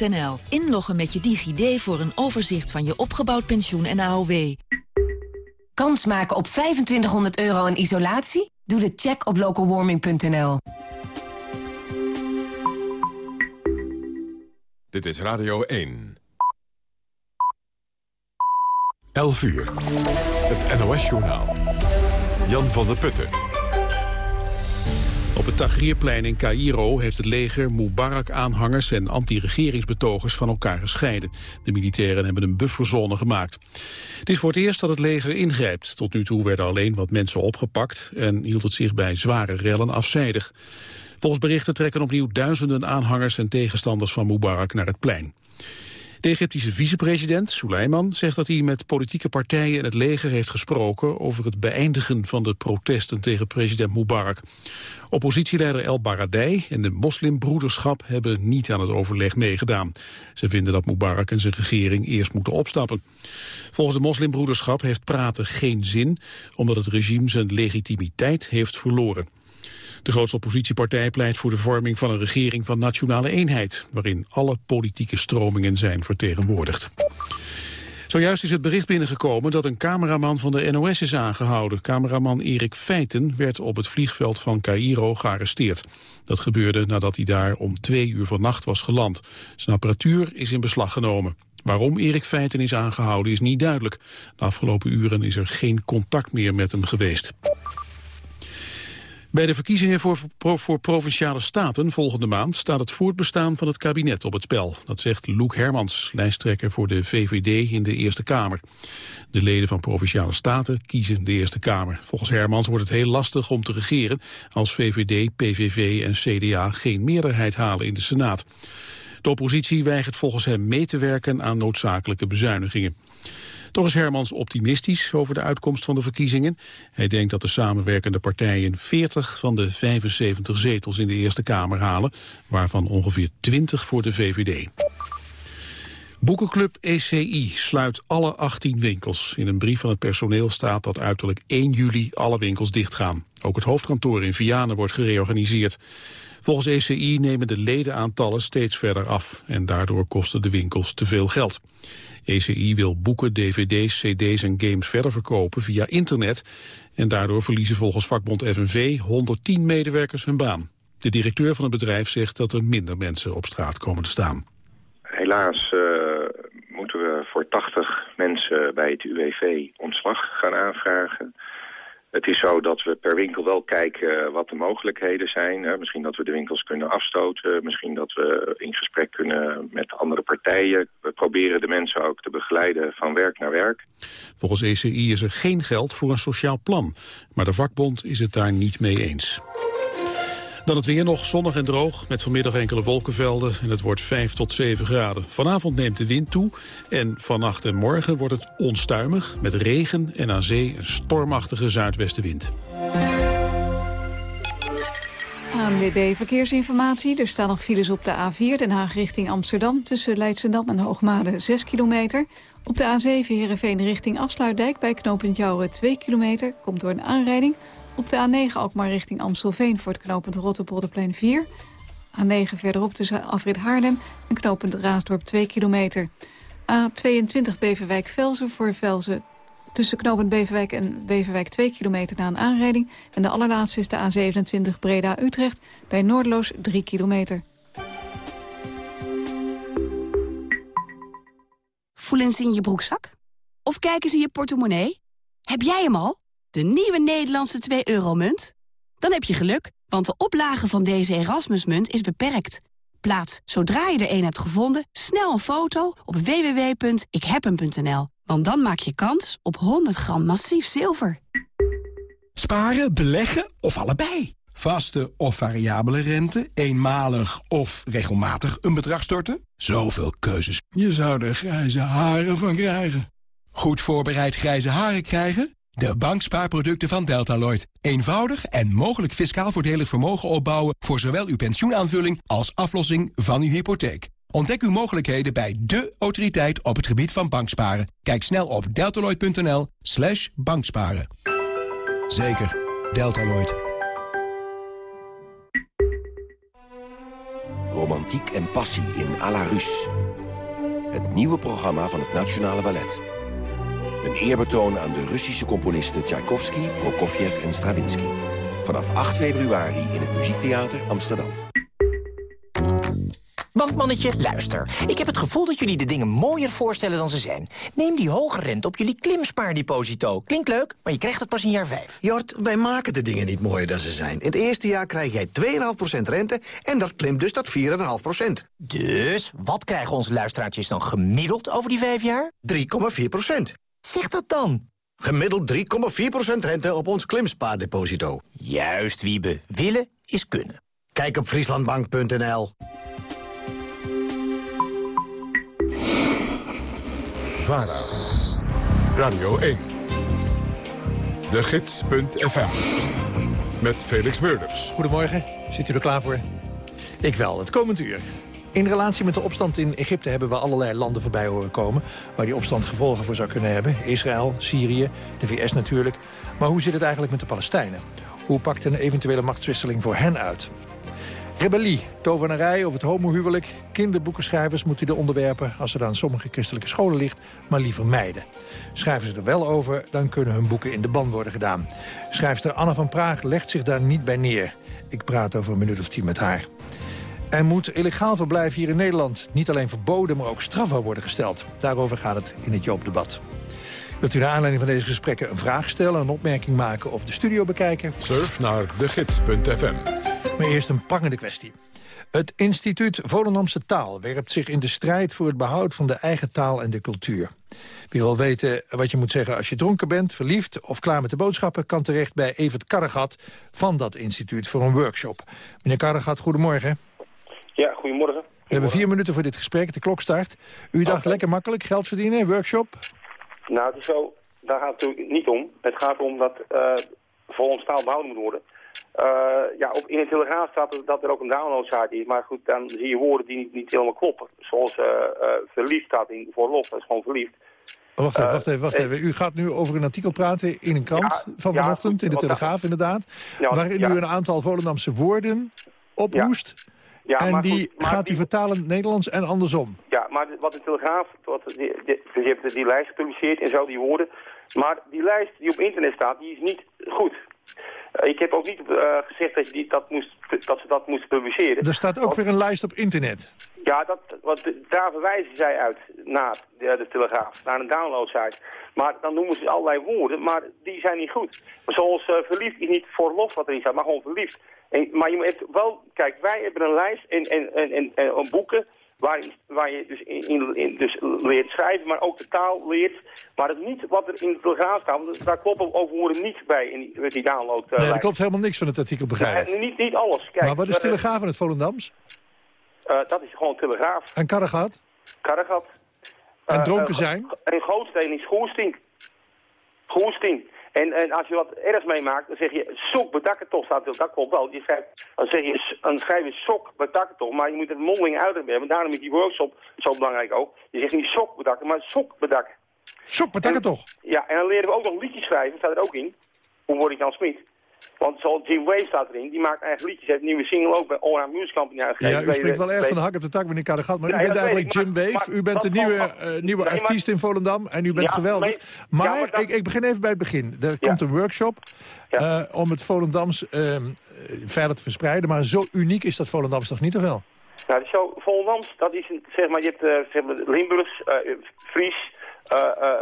NL. Inloggen met je DigiD voor een overzicht van je opgebouwd pensioen en AOW. Kans maken op 2500 euro in isolatie? Doe de check op localwarming.nl. Dit is Radio 1. 11 uur. Het NOS-journaal. Jan van der Putten. Op het Tahrirplein in Cairo heeft het leger Mubarak-aanhangers en anti-regeringsbetogers van elkaar gescheiden. De militairen hebben een bufferzone gemaakt. Het is voor het eerst dat het leger ingrijpt. Tot nu toe werden alleen wat mensen opgepakt en hield het zich bij zware rellen afzijdig. Volgens berichten trekken opnieuw duizenden aanhangers en tegenstanders van Mubarak naar het plein. De Egyptische vicepresident, Suleiman, zegt dat hij met politieke partijen en het leger heeft gesproken over het beëindigen van de protesten tegen president Mubarak. Oppositieleider El Baradei en de moslimbroederschap hebben niet aan het overleg meegedaan. Ze vinden dat Mubarak en zijn regering eerst moeten opstappen. Volgens de moslimbroederschap heeft praten geen zin, omdat het regime zijn legitimiteit heeft verloren. De grootste oppositiepartij pleit voor de vorming van een regering van nationale eenheid, waarin alle politieke stromingen zijn vertegenwoordigd. Zojuist is het bericht binnengekomen dat een cameraman van de NOS is aangehouden. Cameraman Erik Feiten werd op het vliegveld van Cairo gearresteerd. Dat gebeurde nadat hij daar om twee uur vannacht was geland. Zijn apparatuur is in beslag genomen. Waarom Erik Feiten is aangehouden is niet duidelijk. De afgelopen uren is er geen contact meer met hem geweest. Bij de verkiezingen voor, voor, Provinciale Staten volgende maand staat het voortbestaan van het kabinet op het spel. Dat zegt Loek Hermans, lijsttrekker voor de VVD in de Eerste Kamer. De leden van Provinciale Staten kiezen de Eerste Kamer. Volgens Hermans wordt het heel lastig om te regeren als VVD, PVV en CDA geen meerderheid halen in de Senaat. De oppositie weigert volgens hem mee te werken aan noodzakelijke bezuinigingen. Toch is Hermans optimistisch over de uitkomst van de verkiezingen. Hij denkt dat de samenwerkende partijen 40 van de 75 zetels in de Eerste Kamer halen, waarvan ongeveer 20 voor de VVD. Boekenclub ECI sluit alle 18 winkels. In een brief van het personeel staat dat uiterlijk 1 juli alle winkels dichtgaan. Ook het hoofdkantoor in Vianen wordt gereorganiseerd. Volgens ECI nemen de ledenaantallen steeds verder af en daardoor kosten de winkels te veel geld. ECI wil boeken, dvd's, cd's en games verder verkopen via internet en daardoor verliezen volgens vakbond FNV 110 medewerkers hun baan. De directeur van het bedrijf zegt dat er minder mensen op straat komen te staan. Helaas uh, moeten we voor 80 mensen bij het UWV ontslag gaan aanvragen. Het is zo dat we per winkel wel kijken wat de mogelijkheden zijn. Misschien dat we de winkels kunnen afstoten. Misschien dat we in gesprek kunnen met andere partijen. We proberen de mensen ook te begeleiden van werk naar werk. Volgens ECI is er geen geld voor een sociaal plan. Maar de vakbond is het daar niet mee eens. Dan het weer nog zonnig en droog, met vanmiddag enkele wolkenvelden en het wordt 5 tot 7 graden. Vanavond neemt de wind toe en vannacht en morgen wordt het onstuimig met regen en aan zee een stormachtige zuidwestenwind. ANWB Verkeersinformatie. Er staan nog files op de A4 Den Haag richting Amsterdam... tussen Leidschendam en Hoogmade 6 kilometer. Op de A7 Heerenveen richting Afsluitdijk bij knooppunt Jouwen 2 kilometer. Komt door een aanrijding. Op de A9 ook maar richting Amstelveen voor het knooppunt Rotterpolderplein 4. A9 verderop tussen Afrit Haarlem en knooppunt Raasdorp 2 kilometer. A22 Beverwijk-Velzen voor Velzen tussen knooppunt Beverwijk en Beverwijk 2 kilometer na een aanrijding. En de allerlaatste is de A27 Breda-Utrecht bij Noordloos 3 kilometer. Voelen ze in je broekzak? Of kijken ze in je portemonnee? Heb jij hem al? De nieuwe Nederlandse 2-euro-munt? Dan heb je geluk, want de oplage van deze Erasmusmunt is beperkt. Plaats, zodra je er een hebt gevonden, snel een foto op www.ikhebhem.nl. Want dan maak je kans op 100 gram massief zilver. Sparen, beleggen of allebei? Vaste of variabele rente, eenmalig of regelmatig een bedrag storten? Zoveel keuzes. Je zou er grijze haren van krijgen. Goed voorbereid grijze haren krijgen? De bankspaarproducten van Deltaloid. Eenvoudig en mogelijk fiscaal voordelig vermogen opbouwen... voor zowel uw pensioenaanvulling als aflossing van uw hypotheek. Ontdek uw mogelijkheden bij de autoriteit op het gebied van banksparen. Kijk snel op deltaloid.nl slash banksparen. Zeker, Deltaloid. romantiek en passie in à la Rus. Het nieuwe programma van het Nationale Ballet. Een eerbetoon aan de Russische componisten Tchaikovsky, Prokofjev en Stravinsky. Vanaf 8 februari in het Muziektheater Amsterdam. Bankmannetje, luister. Ik heb het gevoel dat jullie de dingen mooier voorstellen dan ze zijn. Neem die hoge rente op jullie klimspaardeposito. Klinkt leuk, maar je krijgt het pas in jaar 5. Jort, wij maken de dingen niet mooier dan ze zijn. In het eerste jaar krijg jij 2,5% rente en dat klimt dus tot 4,5%. Dus, wat krijgen onze luisteraartjes dan gemiddeld over die vijf jaar? 3,4%. Zeg dat dan. Gemiddeld 3,4% rente op ons klimspaardeposito. Juist, Wiebe. Willen is kunnen. Kijk op frieslandbank.nl. VARA. Radio 1. De Gids.fm. Met Felix Meurders. Goedemorgen, zit u er klaar voor? Ik wel, het komend uur. In relatie met de opstand in Egypte hebben we allerlei landen voorbij horen komen... waar die opstand gevolgen voor zou kunnen hebben. Israël, Syrië, de VS natuurlijk. Maar hoe zit het eigenlijk met de Palestijnen? Hoe pakt een eventuele machtswisseling voor hen uit? Rebellie, tovenarij of het homohuwelijk. Kinderboekenschrijvers moeten de onderwerpen, als het aan sommige christelijke scholen ligt, maar liever mijden. Schrijven ze er wel over, dan kunnen hun boeken in de ban worden gedaan. Schrijfster Anne van Praag legt zich daar niet bij neer. Ik praat over een minuut of tien met haar. Er moet illegaal verblijf hier in Nederland niet alleen verboden, maar ook strafbaar worden gesteld. Daarover gaat het in het Joopdebat. Wilt u naar aanleiding van deze gesprekken een vraag stellen, een opmerking maken of de studio bekijken? Surf naar degids.fm. Maar eerst een prangende kwestie. Het instituut Volendamse Taal werpt zich in de strijd voor het behoud van de eigen taal en de cultuur. Wie wil weten wat je moet zeggen als je dronken bent, verliefd of klaar met de boodschappen... kan terecht bij Evert Karregat van dat instituut voor een workshop. Meneer Karregat, goedemorgen. Ja, goedemorgen. We hebben vier minuten voor dit gesprek, de klok start. U dacht lekker makkelijk, geld verdienen, workshop? Nou, het is zo, daar gaat het natuurlijk niet om. Het gaat om dat uh, voor ons taal behouden moet worden. Uh, ja, op, in het Telegraaf staat dat er ook een downloadsite is. Maar goed, dan zie je woorden die niet, niet helemaal kloppen. Zoals uh, verliefd staat in voor lof, dat is gewoon verliefd. Wacht even, wacht even, wacht even. U gaat nu over een artikel praten in een krant Ja, van ja, vanochtend, goed, in de Telegraaf inderdaad, Ja, waarin u een aantal Volendamse woorden opmoest. Ja, en maar die goed, maar gaat u die- vertalen Nederlands en andersom. Ja, maar wat de Telegraaf, wat, die, die, je hebt die lijst gepubliceerd en zo, die woorden. Maar die lijst die op internet staat, die is niet goed. Eh, ik heb ook niet eh, gezegd dat, je die, dat, moest, dat ze dat moesten publiceren. Er staat ook Want- weer een lijst op internet. Ja, dat, wat, daar verwijzen zij uit naar de, de Telegraaf, naar een downloadsite. Maar dan noemen ze allerlei woorden, maar die zijn niet goed. Zoals eh, verliefd is niet voor lof wat erin staat, maar gewoon verliefd. En, maar je moet wel, kijk, wij hebben een lijst en, en, en, en, en boeken waar, waar je dus, in, in, in- dus leert schrijven, maar ook de taal leert. Maar het niet wat er in de Telegraaf staat, want daar kloppen ook woorden niet bij in die, die download. Nee, er klopt helemaal niks van het artikel, begrijp ik. niet, niet alles. Kijk, Maar wat is eh, Telegraaf in het Volendams? eh, dat is gewoon Telegraaf. En Karregat? Karregat. En Eh, dronken eh, zijn? En Gootsteen is Goersting. Goersting. En, en als je wat ergs meemaakt, dan zeg je sok bedakken toch, staat er, dat klopt wel. Je schrijft, dan, zeg je, dan schrijf je sok bedakken toch, maar je moet het mondeling uitdruk hebben. Daarom is die workshop zo belangrijk ook. Je zegt niet sok bedakken, maar sok bedakken. Sok bedakken toch? Ja, en dan leren we ook nog liedjes schrijven, staat er ook in. Hoe word ik dan Smit? Want zoals Jim Wave staat erin, die maakt eigen liedjes. Heeft een nieuwe single ook bij Ora Music Company uitgegeven. Ja, u de- wel erg van de hak op de tak, meneer Karregat. Maar u bent eigenlijk Jim Wave. maar U bent de nieuwe, eh, nieuwe Nee, maar- artiest in Volendam. En u bent Ja, geweldig. maar ja, maar dat- ik, ik begin even bij het begin. Er komt een workshop eh, om het Volendams ehm, eh, verder te verspreiden. Maar zo uniek is dat Volendams toch niet, of wel? Nou, zo, Volendams, dat is een, zeg maar, je hebt zeg maar, Limburgs, Fries,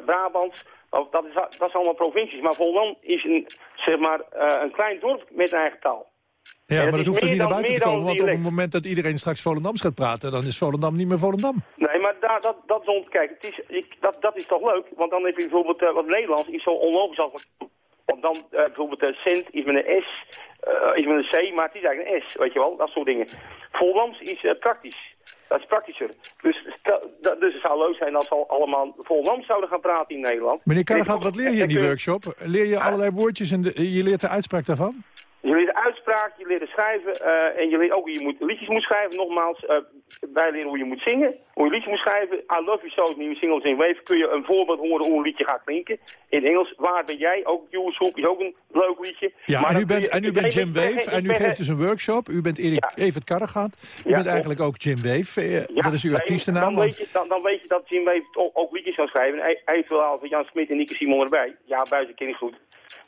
Brabants, dat is, dat is allemaal provincies. Maar Volendam is een, zeg maar, eh, een klein dorp met een eigen taal. Ja, dat maar dat hoeft er niet naar buiten te komen. Want op het moment dat iedereen straks Volendams gaat praten... dan is Volendam niet meer Volendam. Nee, maar daar, dat, dat is om te kijken. Het is, ik, dat, dat is toch leuk? Want dan heb je bijvoorbeeld, eh, wat Nederlands is zo onlogisch als... Want dan eh, bijvoorbeeld uh, cent is met een S, is met een C, maar het is eigenlijk een S, weet je wel, dat soort dingen. Volendams is praktisch. Dat is praktischer. Dus, stel- dus het zou leuk zijn als we al- allemaal Volendams zouden gaan praten in Nederland. Meneer Karregat, wat leer je in die workshop? Leer je allerlei woordjes en de- je leert de uitspraak daarvan? Je leert uitspraak, je leert schrijven eh, en je leert ook hoe je moet, liedjes moet schrijven. Nogmaals, uh, wij leren hoe je moet zingen, hoe je liedjes moet schrijven. I Love You So nieuwe singles in Wave. Kun je een voorbeeld horen hoe een liedje gaat klinken. In Engels, waar ben jij? Ook Jules is ook een leuk liedje. Ja, maar en u bent, je, en u bent Jim Wave en u geeft dus een workshop. U bent Erik, ja. Evert Karregaat. U Ja, bent eigenlijk ook Jim Wave. Eh, Ja, dat is uw artiestennaam. Dan, want- weet je, dan, dan weet je dat Jim Wave ook, ook liedjes kan schrijven. En hij, hij heeft wel al Jan Smit en Nieke Simon erbij. Ja, buiten ken ik goed.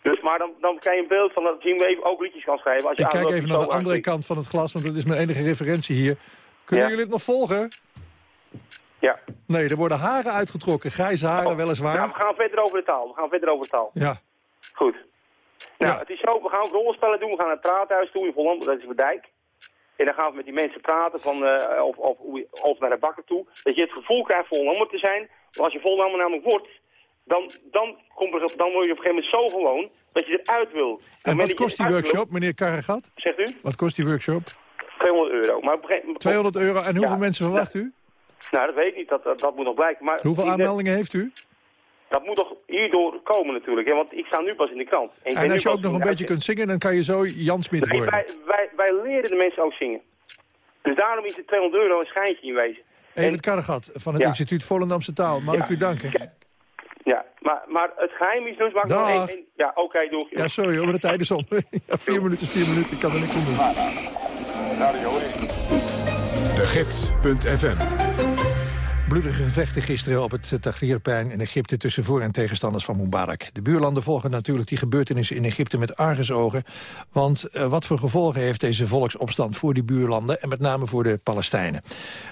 Dus, maar dan, dan krijg je een beeld van dat Jim Wave ook liedjes kan schrijven. Als je Ik kijk even naar de andere kant van het glas, want dat is mijn enige referentie hier. Kunnen Ja. jullie het nog volgen? Ja. Nee, er worden haren uitgetrokken. Grijze haren, weliswaar. Ja, we gaan verder over de taal. We gaan verder over de taal. Ja. Goed. Nou, het is zo, we gaan ook rollenspellen doen. We gaan naar het praathuis toe in Volland, dat is de dijk. En dan gaan we met die mensen praten van, eh, of, of, of naar de bakker toe. Dat je het gevoel krijgt volnummer te zijn. Maar als je volnummer namelijk wordt, dan, dan, komt er, dan word je op een gegeven moment zo gewoon dat je eruit wil. En moment wat kost die wil- workshop, meneer Karregat? Zegt u? Wat kost die workshop? 200 euro. Maar op gegeven moment- 200 euro. En hoeveel Ja. mensen verwacht u? Nou, dat weet ik niet. Dat, dat, dat moet nog blijken. Maar Hoeveel aanmeldingen heeft u? Dat moet toch hierdoor komen natuurlijk. Hè? Want ik sta nu pas in de krant. En als je ook nog een beetje kunt zingen, dan kan je zo Jan Smit worden. wij, wij, wij leren de mensen ook zingen. Dus daarom is het 200 euro een schijntje in wezen. Evert Karregat van het Ja. Instituut Volendamse Taal. Mag ik u danken? Ja, maar, maar het geheim is dus... Mag ik nog Dag. één- één- ja, oké, doe. Ja, sorry hoor, maar de tijd is om. Ja, vier minuten is vier minuten, ik kan er niks aan doen. De Gids.fm Bloedige gevechten gisteren op het Tahrirplein in Egypte... tussen voor- en tegenstanders van Mubarak. De buurlanden volgen natuurlijk die gebeurtenissen in Egypte met argusogen. Want eh, wat voor gevolgen heeft deze volksopstand voor die buurlanden... en met name voor de Palestijnen?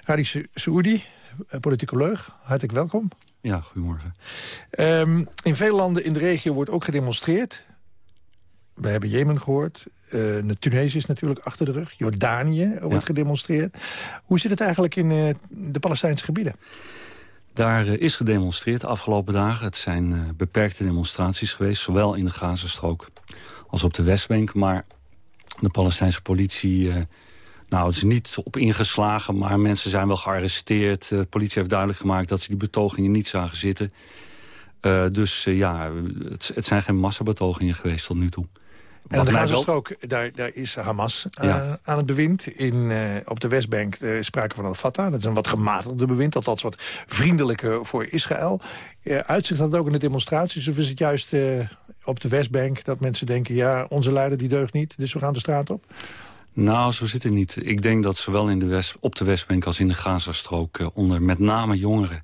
Radi Sa- Saoudi, eh, politicoloog, hartelijk welkom. Ja, goedemorgen. Ehm, in veel landen in de regio wordt ook gedemonstreerd. We hebben Jemen gehoord. Eh, Tunesië is natuurlijk achter de rug. Jordanië wordt gedemonstreerd. Hoe zit het eigenlijk in eh, de Palestijnse gebieden? Daar eh, is gedemonstreerd de afgelopen dagen. Het zijn beperkte demonstraties geweest, zowel in de Gazastrook als op de Westbank. Maar de Palestijnse politie, nou het is niet op ingeslagen, maar mensen zijn wel gearresteerd. Eh, de politie heeft duidelijk gemaakt dat ze die betogingen niet zagen zitten. Eh, dus eh, ja, het, het zijn geen massabetogingen geweest tot nu toe. En Wat de wel- Gazastrook, daar, daar is Hamas Ja. aan het bewind. In, op de Westbank eh, is sprake van al-Fatah. Dat is een wat gematigde bewind, althans wat vriendelijker voor Israël. Uitzicht dat ook in de demonstraties? Of is het juist op de Westbank dat mensen denken... ja, onze leider die deugt niet, dus we gaan de straat op? Nou, zo zit het niet. Ik denk dat zowel in de West, op de Westbank als in de Gazastrook... eh, onder met name jongeren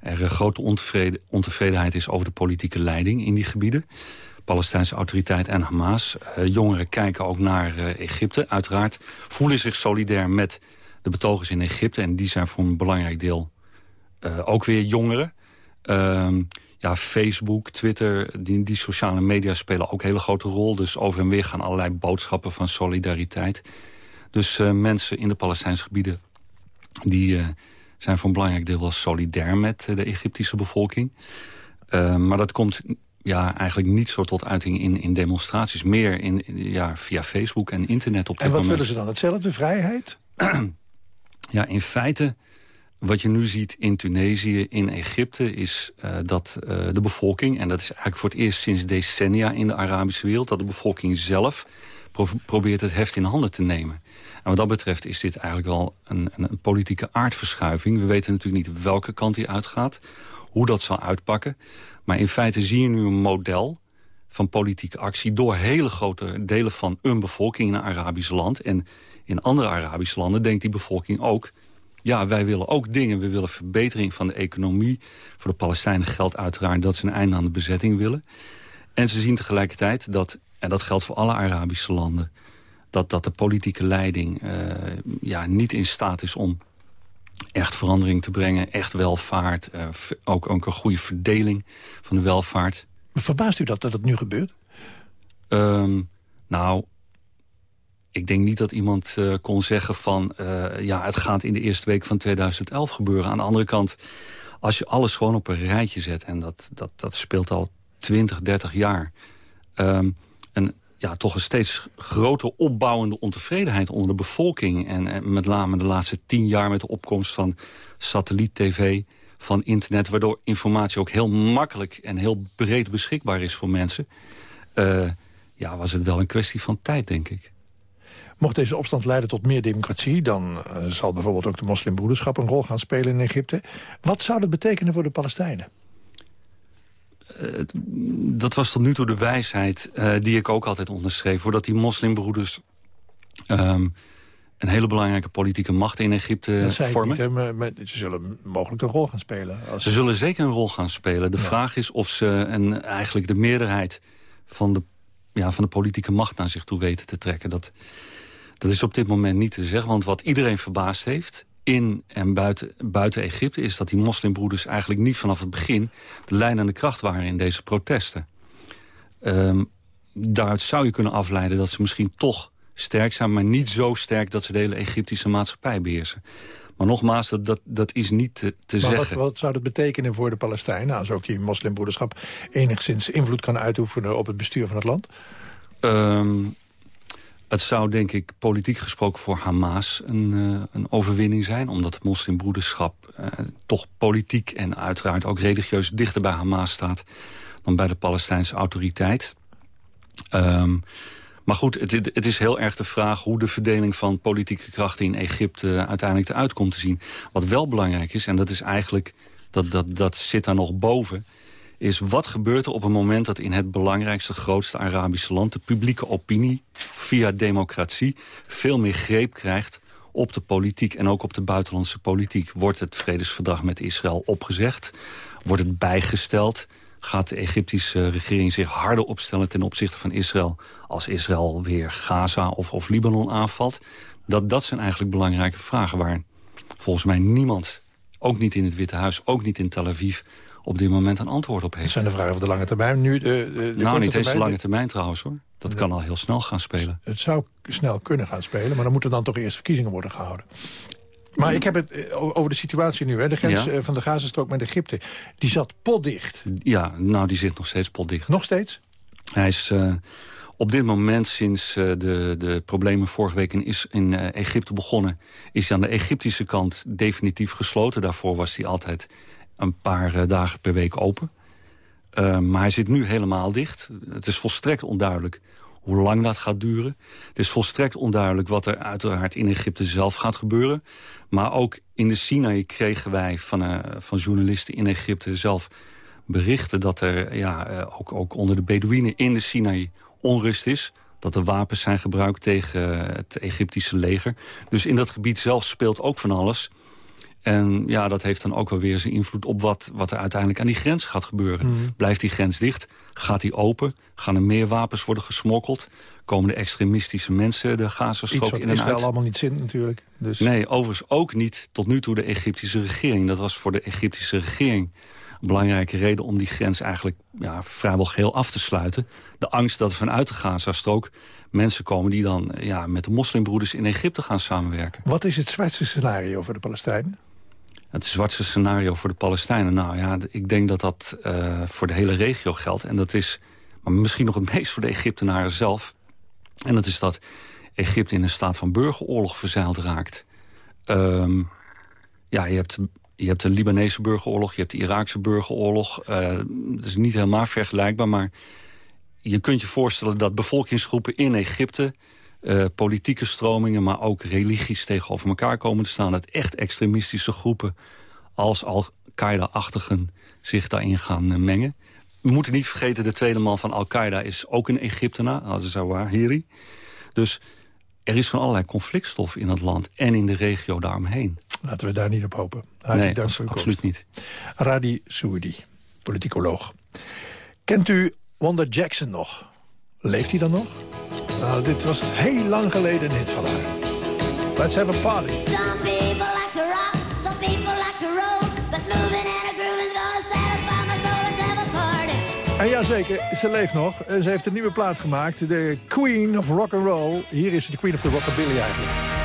er eh, grote ontevreden, ontevredenheid is... over de politieke leiding in die gebieden. Palestijnse autoriteit en Hamas. Eh, jongeren kijken ook naar eh, Egypte, uiteraard. Voelen zich solidair met de betogers in Egypte. En die zijn voor een belangrijk deel ook weer jongeren. Ehm, ja, Facebook, Twitter, die, die sociale media spelen ook een hele grote rol. Dus over en weer gaan allerlei boodschappen van solidariteit. Dus eh, mensen in de Palestijnse gebieden... die eh, zijn voor een belangrijk deel wel solidair met eh, de Egyptische bevolking. Maar dat komt ja, eigenlijk niet zo tot uiting in, in demonstraties. Meer in, ja, via Facebook en internet op dit En wat moment. willen ze dan? Hetzelfde, vrijheid? Ja, in feite, wat je nu ziet in Tunesië, in Egypte... is eh, dat eh, de bevolking, en dat is eigenlijk voor het eerst sinds decennia in de Arabische wereld... dat de bevolking zelf pro- probeert het heft in handen te nemen. En wat dat betreft is dit eigenlijk wel een, een politieke aardverschuiving. We weten natuurlijk niet welke kant die uitgaat, hoe dat zal uitpakken. Maar in feite zie je nu een model van politieke actie... door hele grote delen van een bevolking in een Arabisch land. En in andere Arabische landen denkt die bevolking ook... ja, wij willen ook dingen. We willen verbetering van de economie. Voor de Palestijnen geldt uiteraard dat ze een einde aan de bezetting willen. En ze zien tegelijkertijd dat, en dat geldt voor alle Arabische landen... dat, dat de politieke leiding eh, ja, niet in staat is om echt verandering te brengen. Echt welvaart, eh, ook, ook een goede verdeling van de welvaart. Verbaast u dat dat het nu gebeurt? Ehm, nou, ik denk niet dat iemand eh, kon zeggen van... eh, ja, het gaat in de eerste week van 2011 gebeuren. Aan de andere kant, als je alles gewoon op een rijtje zet... en dat, dat, dat speelt al 20, 30 jaar... ehm, een, ja, toch een steeds grotere opbouwende ontevredenheid onder de bevolking. En, en met name de laatste tien jaar met de opkomst van satelliet-tv, van internet... waardoor informatie ook heel makkelijk en heel breed beschikbaar is voor mensen... Eh, ja, was het wel een kwestie van tijd, denk ik. Mocht deze opstand leiden tot meer democratie... dan uh, zal bijvoorbeeld ook de moslimbroederschap een rol gaan spelen in Egypte. Wat zou dat betekenen voor de Palestijnen? Uh, dat was tot nu toe de wijsheid uh, die ik ook altijd onderschreef. Voordat die moslimbroeders um, een hele belangrijke politieke macht in Egypte dat zei vormen. Niet, maar, maar, ze zullen mogelijk een rol gaan spelen. Als... Ze zullen zeker een rol gaan spelen. De ja. vraag is of ze en eigenlijk de meerderheid van de, ja, van de politieke macht naar zich toe weten te trekken. Dat, dat is op dit moment niet te zeggen. Want wat iedereen verbaasd heeft in en buiten, buiten Egypte... is dat die moslimbroeders eigenlijk niet vanaf het begin... de leidende kracht waren in deze protesten. Um, daaruit zou je kunnen afleiden dat ze misschien toch sterk zijn... maar niet zo sterk dat ze de hele Egyptische maatschappij beheersen. Maar nogmaals, dat, dat, dat is niet te, te maar zeggen. Wat, wat zou dat betekenen voor de Palestijnen... als ook die moslimbroederschap enigszins invloed kan uitoefenen... op het bestuur van het land? Um, het zou denk ik politiek gesproken voor Hamas een, uh, een overwinning zijn. Omdat het moslimbroederschap uh, toch politiek en uiteraard ook religieus dichter bij Hamas staat. Dan bij de Palestijnse autoriteit. Um, maar goed, het, het, is heel erg de vraag hoe de verdeling van politieke krachten in Egypte uiteindelijk eruit komt te zien. Wat wel belangrijk is, en dat is eigenlijk, dat, dat, dat zit daar nog boven is wat gebeurt er op het moment dat in het belangrijkste, grootste Arabische land... de publieke opinie via democratie veel meer greep krijgt op de politiek en ook op de buitenlandse politiek. Wordt het vredesverdrag met Israël opgezegd? Wordt het bijgesteld? Gaat de Egyptische regering zich harder opstellen ten opzichte van Israël... als Israël weer Gaza of, of Libanon aanvalt? Dat, dat zijn eigenlijk belangrijke vragen waar volgens mij niemand... ook niet in het Witte Huis, ook niet in Tel Aviv op dit moment een antwoord op heeft. Dat zijn de vragen van de lange termijn. Nu de, de, de nou, niet eens de lange termijn trouwens hoor. Dat kan al heel snel gaan spelen. Het zou snel kunnen gaan spelen, maar dan moeten dan toch eerst verkiezingen worden gehouden. Maar ik heb het over de situatie nu. Hè. De grens ja. van de Gazastrook met Egypte. Die zat potdicht. Ja, nou die zit nog steeds potdicht. Nog steeds? Hij is uh, op dit moment sinds uh, de, de problemen vorige week in, is, in uh, Egypte begonnen... is hij aan de Egyptische kant definitief gesloten. Daarvoor was hij altijd een paar uh, dagen per week open. Uh, maar hij zit nu helemaal dicht. Het is volstrekt onduidelijk hoe lang dat gaat duren. Het is volstrekt onduidelijk wat er uiteraard in Egypte zelf gaat gebeuren. Maar ook in de Sinaï kregen wij van, uh, van journalisten in Egypte zelf berichten... dat er ja, ook, ook onder de Bedouinen in de Sinaï onrust is dat er wapens zijn gebruikt tegen het Egyptische leger. Dus in dat gebied zelf speelt ook van alles. En ja, dat heeft dan ook wel weer zijn invloed op wat, wat er uiteindelijk aan die grens gaat gebeuren. Mm. Blijft die grens dicht? Gaat die open? Gaan er meer wapens worden gesmokkeld? Komen de extremistische mensen de Gazastrook Iets wat in en Israël uit? allemaal niet zin natuurlijk. Dus... Nee, overigens ook niet tot nu toe de Egyptische regering. Dat was voor de Egyptische regering een belangrijke reden om die grens eigenlijk ja, vrijwel geheel af te sluiten. De angst dat er vanuit de Gazastrook mensen komen die dan ja, met de moslimbroeders in Egypte gaan samenwerken. Wat is het zwartste scenario voor de Palestijnen? Het zwartste scenario voor de Palestijnen? Nou ja, ik denk dat dat uh, voor de hele regio geldt. En dat is maar misschien nog het meest voor de Egyptenaren zelf. En dat is dat Egypte in een staat van burgeroorlog verzeild raakt. Um, ja, je hebt, je hebt de Libanese burgeroorlog, je hebt de Iraakse burgeroorlog. Uh, dat is niet helemaal vergelijkbaar, maar je kunt je voorstellen dat bevolkingsgroepen in Egypte... Uh, politieke stromingen, maar ook religies tegenover elkaar komen te staan. Dat echt extremistische groepen als Al-Qaeda-achtigen zich daarin gaan uh, mengen. We moeten niet vergeten, de tweede man van Al-Qaeda is ook een Egyptenaar, Al-Zawahiri. Dus er is van allerlei conflictstof in het land en in de regio daaromheen. Laten we daar niet op hopen. Hartelijk nee, dank voor uw absoluut niet. Radi Soudi, politicoloog. Kent u Wanda Jackson nog? Leeft hij dan nog? Nou, dit was heel lang geleden een hit van haar. Let's have a party. Some people like to rock, some people like to roll. But moving and a groove is gonna satisfy my soul. Let's have a party. En jazeker, ze leeft nog. En ze heeft een nieuwe plaat gemaakt. De Queen of Rock and Roll. Hier is ze de Queen of the Rockabilly eigenlijk.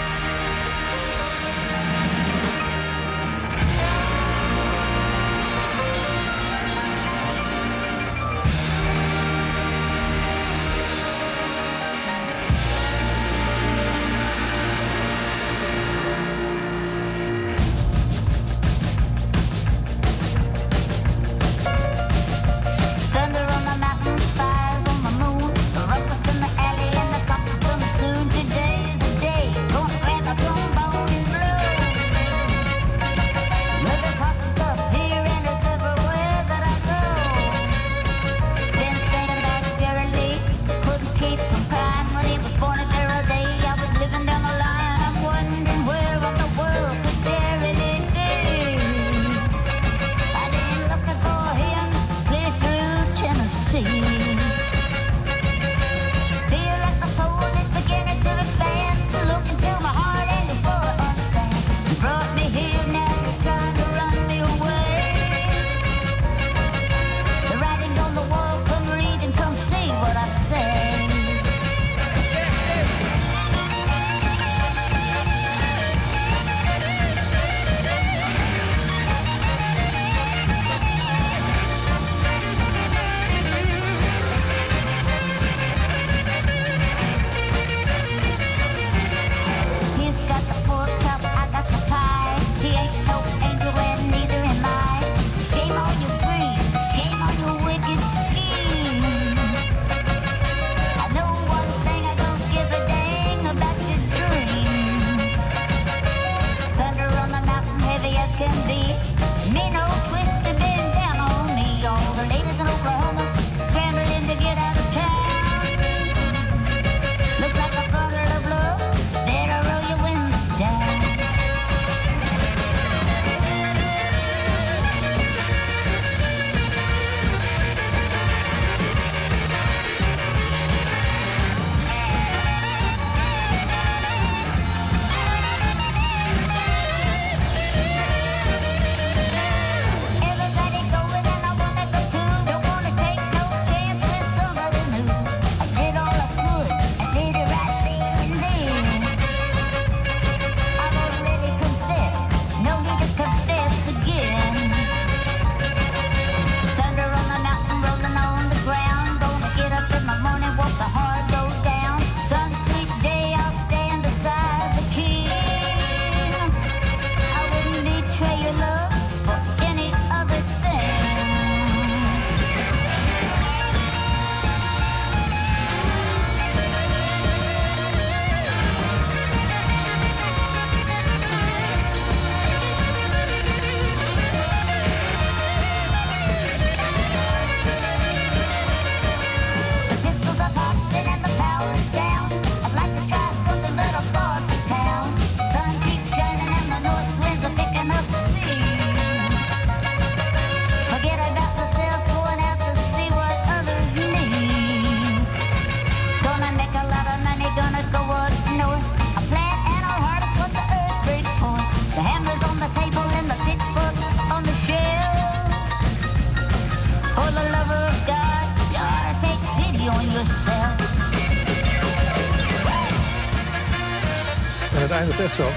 Het echt zo.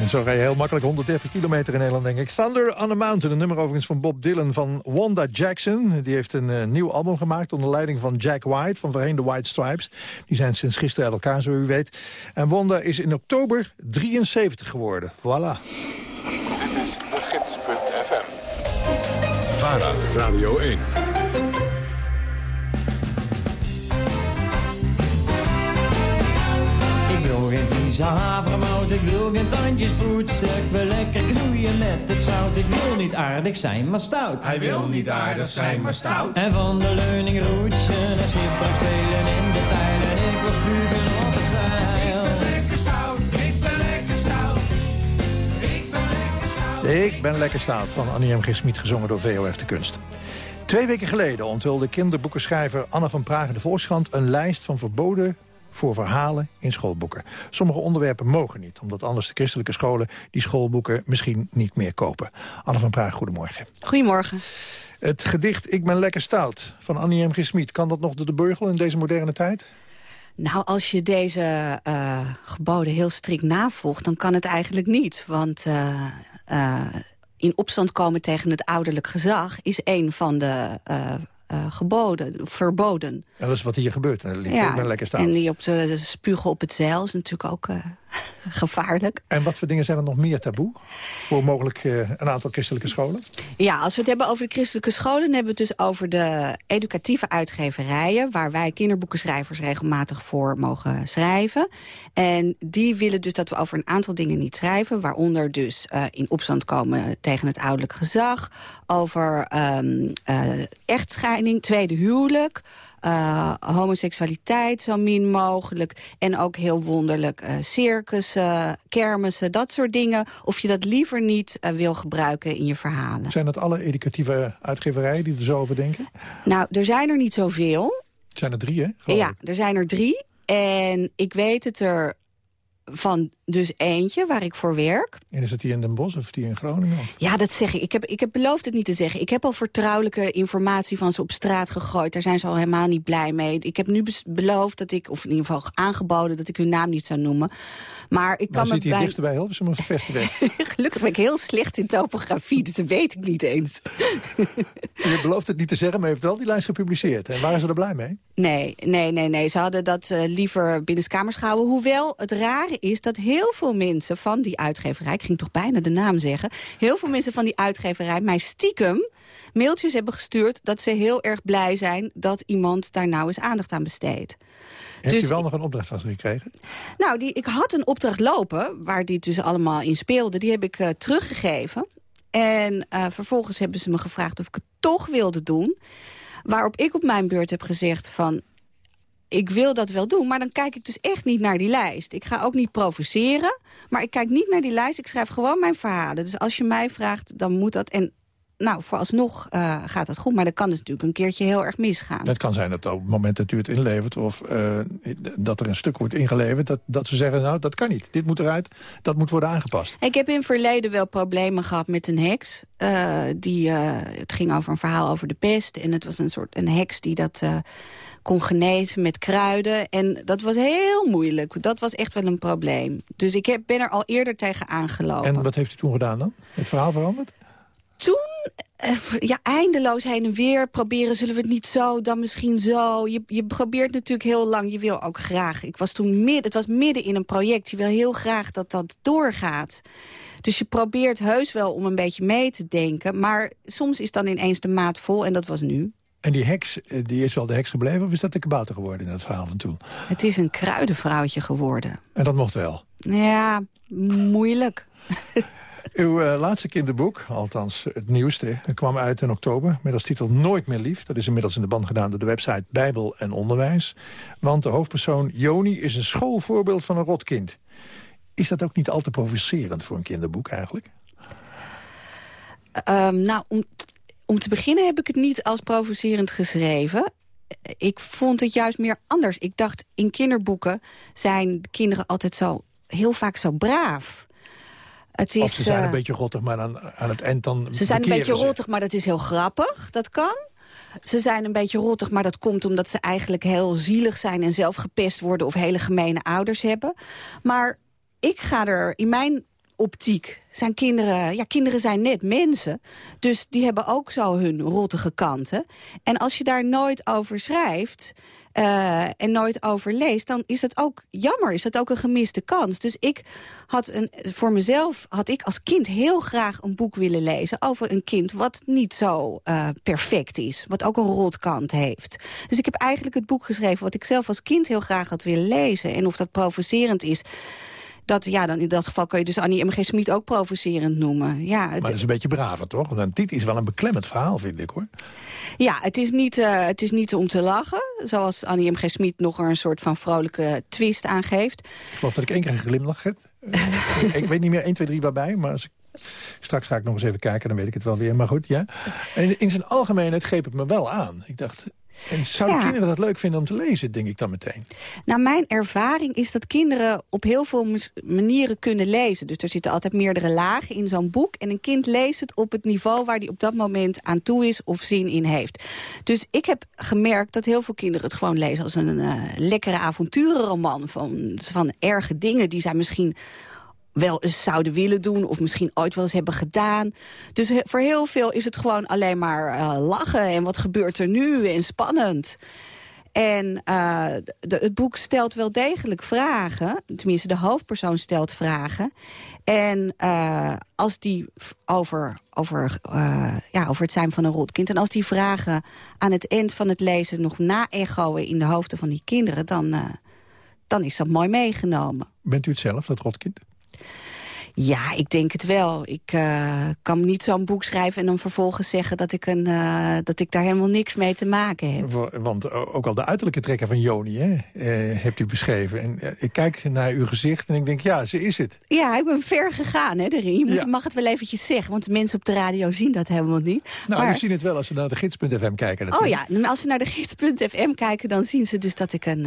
En zo rij je heel makkelijk 130 kilometer in Nederland, denk ik. Thunder on a Mountain, een nummer overigens van Bob Dylan van Wanda Jackson. Die heeft een eh, nieuw album gemaakt onder leiding van Jack White... van voorheen de White Stripes. Die zijn sinds gisteren uit elkaar, zoals u weet. En Wanda is in oktober 73 geworden. Voilà. Dit is de gids.fm. VARA, Radio 1. Vieze havermout, ik wil geen tandjes poetsen. Ik wil lekker knoeien met het zout. Ik wil niet aardig zijn, maar stout. Hij wil niet aardig zijn, maar stout. En van de leuning roetsen en schipbreuk spelen in de tijden. Ik wil spugen op het zeil. Lekker stout, ik ben lekker stout. Ik ben lekker stout. Ik ben lekker staat van Annie M. G. Smit, gezongen door VOF de Kunst. Twee weken geleden onthulde kinderboekenschrijver Anne van Pragen de Volkskrant... een lijst van verboden voor verhalen in schoolboeken. Sommige onderwerpen mogen niet, omdat anders de christelijke scholen... die schoolboeken misschien niet meer kopen. Anne van Praag, goedemorgen. Goedemorgen. Het gedicht Ik ben lekker stout van Annie M. G. Smit... kan dat nog door de beugel in deze moderne tijd? Nou, als je deze eh, geboden heel strikt navolgt... dan kan het eigenlijk niet. Want eh, eh, in opstand komen tegen het ouderlijk gezag... is een van de eh, geboden, verboden. Ja, dat is wat hier gebeurt lekker stout. en die op de spugen op het zeil is natuurlijk ook eh, gevaarlijk. En wat voor dingen zijn er nog meer taboe? Voor mogelijk eh, een aantal christelijke scholen? Ja, als we het hebben over de christelijke scholen... dan hebben we het dus over de educatieve uitgeverijen... waar wij kinderboekenschrijvers regelmatig voor mogen schrijven. En die willen dus dat we over een aantal dingen niet schrijven... waaronder dus eh, in opstand komen tegen het ouderlijk gezag... over ehm, eh, echtscheiding, tweede huwelijk... eh, homoseksualiteit zo min mogelijk. En ook heel wonderlijk eh circussen, kermissen, dat soort dingen. Of je dat liever niet eh, wil gebruiken in je verhalen. Zijn dat alle educatieve uitgeverijen die er zo over denken? Nou, er zijn er niet zoveel. Het zijn er drie, hè? Ja, er zijn er drie. En ik weet het er van dus eentje waar ik voor werk. En is het die in Den Bosch of die in Groningen? Of? Ja, dat zeg ik. Ik heb, ik heb beloofd het niet te zeggen. Ik heb al vertrouwelijke informatie van ze op straat gegooid. Daar zijn ze al helemaal niet blij mee. Ik heb nu beloofd dat ik, of in ieder geval aangeboden... dat ik hun naam niet zou noemen. Maar ik Maar kan zit hij bij... dichtst bij Hilversum of Vesterweg? Gelukkig ben ik heel slecht in topografie, dus dat weet ik niet eens. je belooft het niet te zeggen, maar je hebt wel die lijst gepubliceerd. En waren ze er blij mee? Nee, nee, nee, nee. Ze hadden dat eh, liever binnenskamers gehouden. Hoewel het rare is dat heel veel mensen van die uitgeverij... ik ging toch bijna de naam zeggen... heel veel mensen van die uitgeverij mij stiekem mailtjes hebben gestuurd... dat ze heel erg blij zijn dat iemand daar nou eens aandacht aan besteedt. Heeft Dus u wel nog een opdracht van ze gekregen? Nou, die, ik had een opdracht lopen, waar die dus allemaal in speelde. Die heb ik eh, teruggegeven. En eh, vervolgens hebben ze me gevraagd of ik het toch wilde doen. Waarop ik op mijn beurt heb gezegd van... ik wil dat wel doen, maar dan kijk ik dus echt niet naar die lijst. Ik ga ook niet provoceren, maar ik kijk niet naar die lijst. Ik schrijf gewoon mijn verhalen. Dus als je mij vraagt, dan moet dat... En nou, vooralsnog eh, gaat dat goed, maar dat kan dus natuurlijk een keertje heel erg misgaan. Het kan zijn dat op het moment dat u het inlevert... of eh, dat er een stuk wordt ingeleverd, dat, dat ze zeggen... nou, dat kan niet, dit moet eruit, dat moet worden aangepast. Ik heb in het verleden wel problemen gehad met een heks. Eh, die, het ging over een verhaal over de pest. En het was een soort een heks die dat kon genezen met kruiden. En dat was heel moeilijk. Dat was echt wel een probleem. Dus ik heb, ben er al eerder tegen aangelopen. En wat heeft u toen gedaan dan? Het verhaal veranderd? Toen, eh, ja, eindeloos heen en weer proberen. Zullen we het niet zo, dan misschien zo. Je, je probeert natuurlijk heel lang. Je wil ook graag. Ik was toen midden, het was midden in een project. Je wil heel graag dat dat doorgaat. Dus je probeert heus wel om een beetje mee te denken. Maar soms is dan ineens de maat vol en dat was nu. En die heks, eh, die is wel de heks gebleven... of is dat de kabouter geworden in het verhaal van toen? Het is een kruidenvrouwtje geworden. En dat mocht wel. Ja, moeilijk. Uw eh, laatste kinderboek, althans het nieuwste, kwam uit in oktober... met als titel Nooit meer lief. Dat is inmiddels in de band gedaan door de website Bijbel en Onderwijs. Want de hoofdpersoon Joni is een schoolvoorbeeld van een rotkind. Is dat ook niet al te provocerend voor een kinderboek eigenlijk? Ehm, nou, om, om te beginnen heb ik het niet als provocerend geschreven. Ik vond het juist meer anders. Ik dacht, in kinderboeken zijn de kinderen altijd zo heel vaak zo braaf. Het is, of ze zijn eh, een beetje rottig, maar aan, aan het eind dan Ze zijn een beetje ze. rottig, maar dat is heel grappig. Dat kan. Ze zijn een beetje rottig, maar dat komt omdat ze eigenlijk heel zielig zijn... en zelf gepest worden of hele gemene ouders hebben. Maar ik ga er in mijn optiek zijn kinderen... Ja, kinderen zijn net mensen. Dus die hebben ook zo hun rottige kanten. En als je daar nooit over schrijft... eh, en nooit over leest, dan is dat ook jammer. Is dat ook een gemiste kans. Dus ik had een, voor mezelf had ik als kind heel graag een boek willen lezen... over een kind wat niet zo eh, perfect is. Wat ook een rotkant heeft. Dus ik heb eigenlijk het boek geschreven... wat ik zelf als kind heel graag had willen lezen. En of dat provocerend is... Dat, ja, dan in dat geval kun je dus Annie M.G. Smit ook provocerend noemen. Ja, het, Maar dat is een beetje braver, toch? Want dit is wel een beklemmend verhaal, vind ik, hoor. Ja, het is, niet, eh, het is niet om te lachen. Zoals Annie M.G. Smit nog er een soort van vrolijke twist aan geeft. Ik geloof dat ik één keer een glimlach heb. Eh, ik weet niet meer 1, 2, 3 waarbij, maar als ik... straks ga ik nog eens even kijken, dan weet ik het wel weer. Maar goed, ja. En in zijn algemeenheid greep het me wel aan. Ik dacht, en zouden Ja. kinderen dat leuk vinden om te lezen, denk ik dan meteen. Nou, mijn ervaring is dat kinderen op heel veel manieren kunnen lezen. Dus er zitten altijd meerdere lagen in zo'n boek. En een kind leest het op het niveau waar hij op dat moment aan toe is of zin in heeft. Dus ik heb gemerkt dat heel veel kinderen het gewoon lezen als een eh, lekkere avonturenroman. Van, van erge dingen die zij misschien wel eens zouden willen doen... of misschien ooit wel eens hebben gedaan. Dus voor heel veel is het gewoon alleen maar eh, lachen... en wat gebeurt er nu en spannend. En eh, het boek stelt wel degelijk vragen. Tenminste, de hoofdpersoon stelt vragen. En eh, als die over, over, ja, over het zijn van een rotkind... en als die vragen aan het eind van het lezen nog na-echoen... in de hoofden van die kinderen, dan, dan is dat mooi meegenomen. Bent u het zelf, dat rotkind? Ja, ik denk het wel. Ik eh, kan niet zo'n boek schrijven en dan vervolgens zeggen dat ik, een, eh, dat ik daar helemaal niks mee te maken heb. Want o- ook al de uiterlijke trekken van Joni hè, eh, hebt u beschreven. En eh, ik kijk naar uw gezicht en ik denk, ja, ze is het. Ja, ik ben ver gegaan hè, erin. Je moet, Ja. mag het wel eventjes zeggen, want de mensen op de radio zien dat helemaal niet. Nou, maar, we zien het wel als ze naar de gids.fm kijken. oh natuurlijk. ja, als ze naar de gids.fm kijken, dan zien ze dus dat ik een...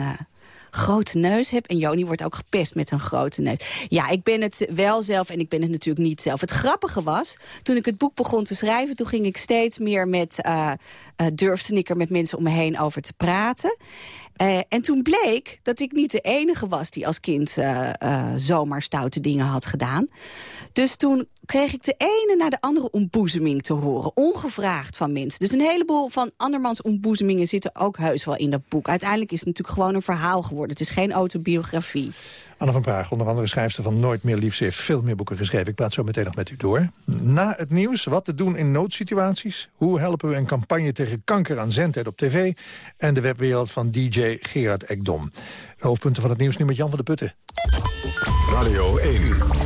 grote neus heb. En Joni wordt ook gepest met een grote neus. Ja, ik ben het wel zelf en ik ben het natuurlijk niet zelf. Het grappige was, toen ik het boek begon te schrijven... toen ging ik steeds meer met... eh eh, durfde ik er met mensen om me heen over te praten. Eh, en toen bleek dat ik niet de enige was... die als kind zomaar stoute dingen had gedaan. Dus toen kreeg ik de ene na de andere ontboezeming te horen. Ongevraagd van mensen. Dus een heleboel van andermans ontboezemingen zitten ook heus wel in dat boek. Uiteindelijk is het natuurlijk gewoon een verhaal geworden. Het is geen autobiografie. Anne van Praag, onder andere schrijfster van Nooit meer lief. Ze heeft veel meer boeken geschreven. Ik praat zo meteen nog met u door. Na het nieuws, wat te doen in noodsituaties. Hoe helpen we een campagne tegen kanker aan zendtijd op tv. En de webwereld van DJ Gerard Ekdom. De hoofdpunten van het nieuws nu met Jan van de Putten. Radio 1, het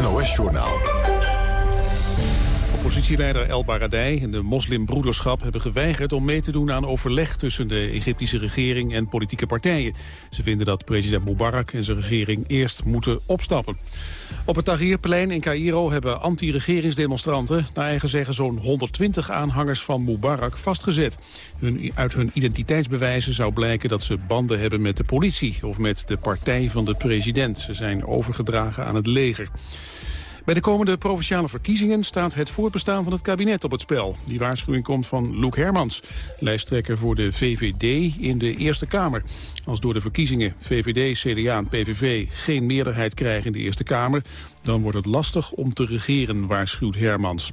NOS-journaal. Oppositieleider El Baradei en de moslimbroederschap hebben geweigerd om mee te doen aan overleg tussen de Egyptische regering en politieke partijen. Ze vinden dat president Mubarak en zijn regering eerst moeten opstappen. Op het Tahrirplein in Cairo hebben anti-regeringsdemonstranten naar eigen zeggen zo'n 120 aanhangers van Mubarak vastgezet. Hun, uit hun identiteitsbewijzen zou blijken dat ze banden hebben met de politie of met de partij van de president. Ze zijn overgedragen aan het leger. Bij de komende provinciale verkiezingen staat het voortbestaan van het kabinet op het spel. Die waarschuwing komt van Loek Hermans, lijsttrekker voor de VVD in de Eerste Kamer. Als door de verkiezingen VVD, CDA en PVV geen meerderheid krijgen in de Eerste Kamer... dan wordt het lastig om te regeren, waarschuwt Hermans.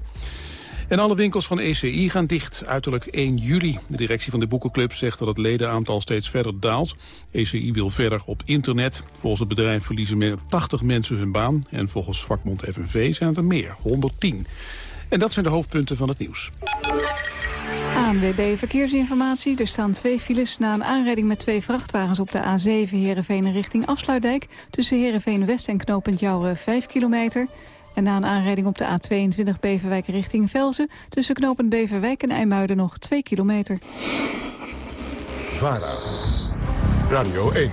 En alle winkels van ECI gaan dicht, uiterlijk 1 juli. De directie van de boekenclub zegt dat het ledenaantal steeds verder daalt. ECI wil verder op internet. Volgens het bedrijf verliezen meer dan 80 mensen hun baan. En volgens vakbond FNV zijn het er meer, 110. En dat zijn de hoofdpunten van het nieuws. ANWB Verkeersinformatie. Er staan twee files na een aanrijding met twee vrachtwagens op de A7 Heerenveen richting Afsluitdijk. Tussen Heerenveen West en knooppunt Jouwen 5 kilometer. En na een aanrijding op de A22 Beverwijk richting Velzen... tussen knooppunt Beverwijk en IJmuiden nog 2 kilometer. VARA, Radio 1,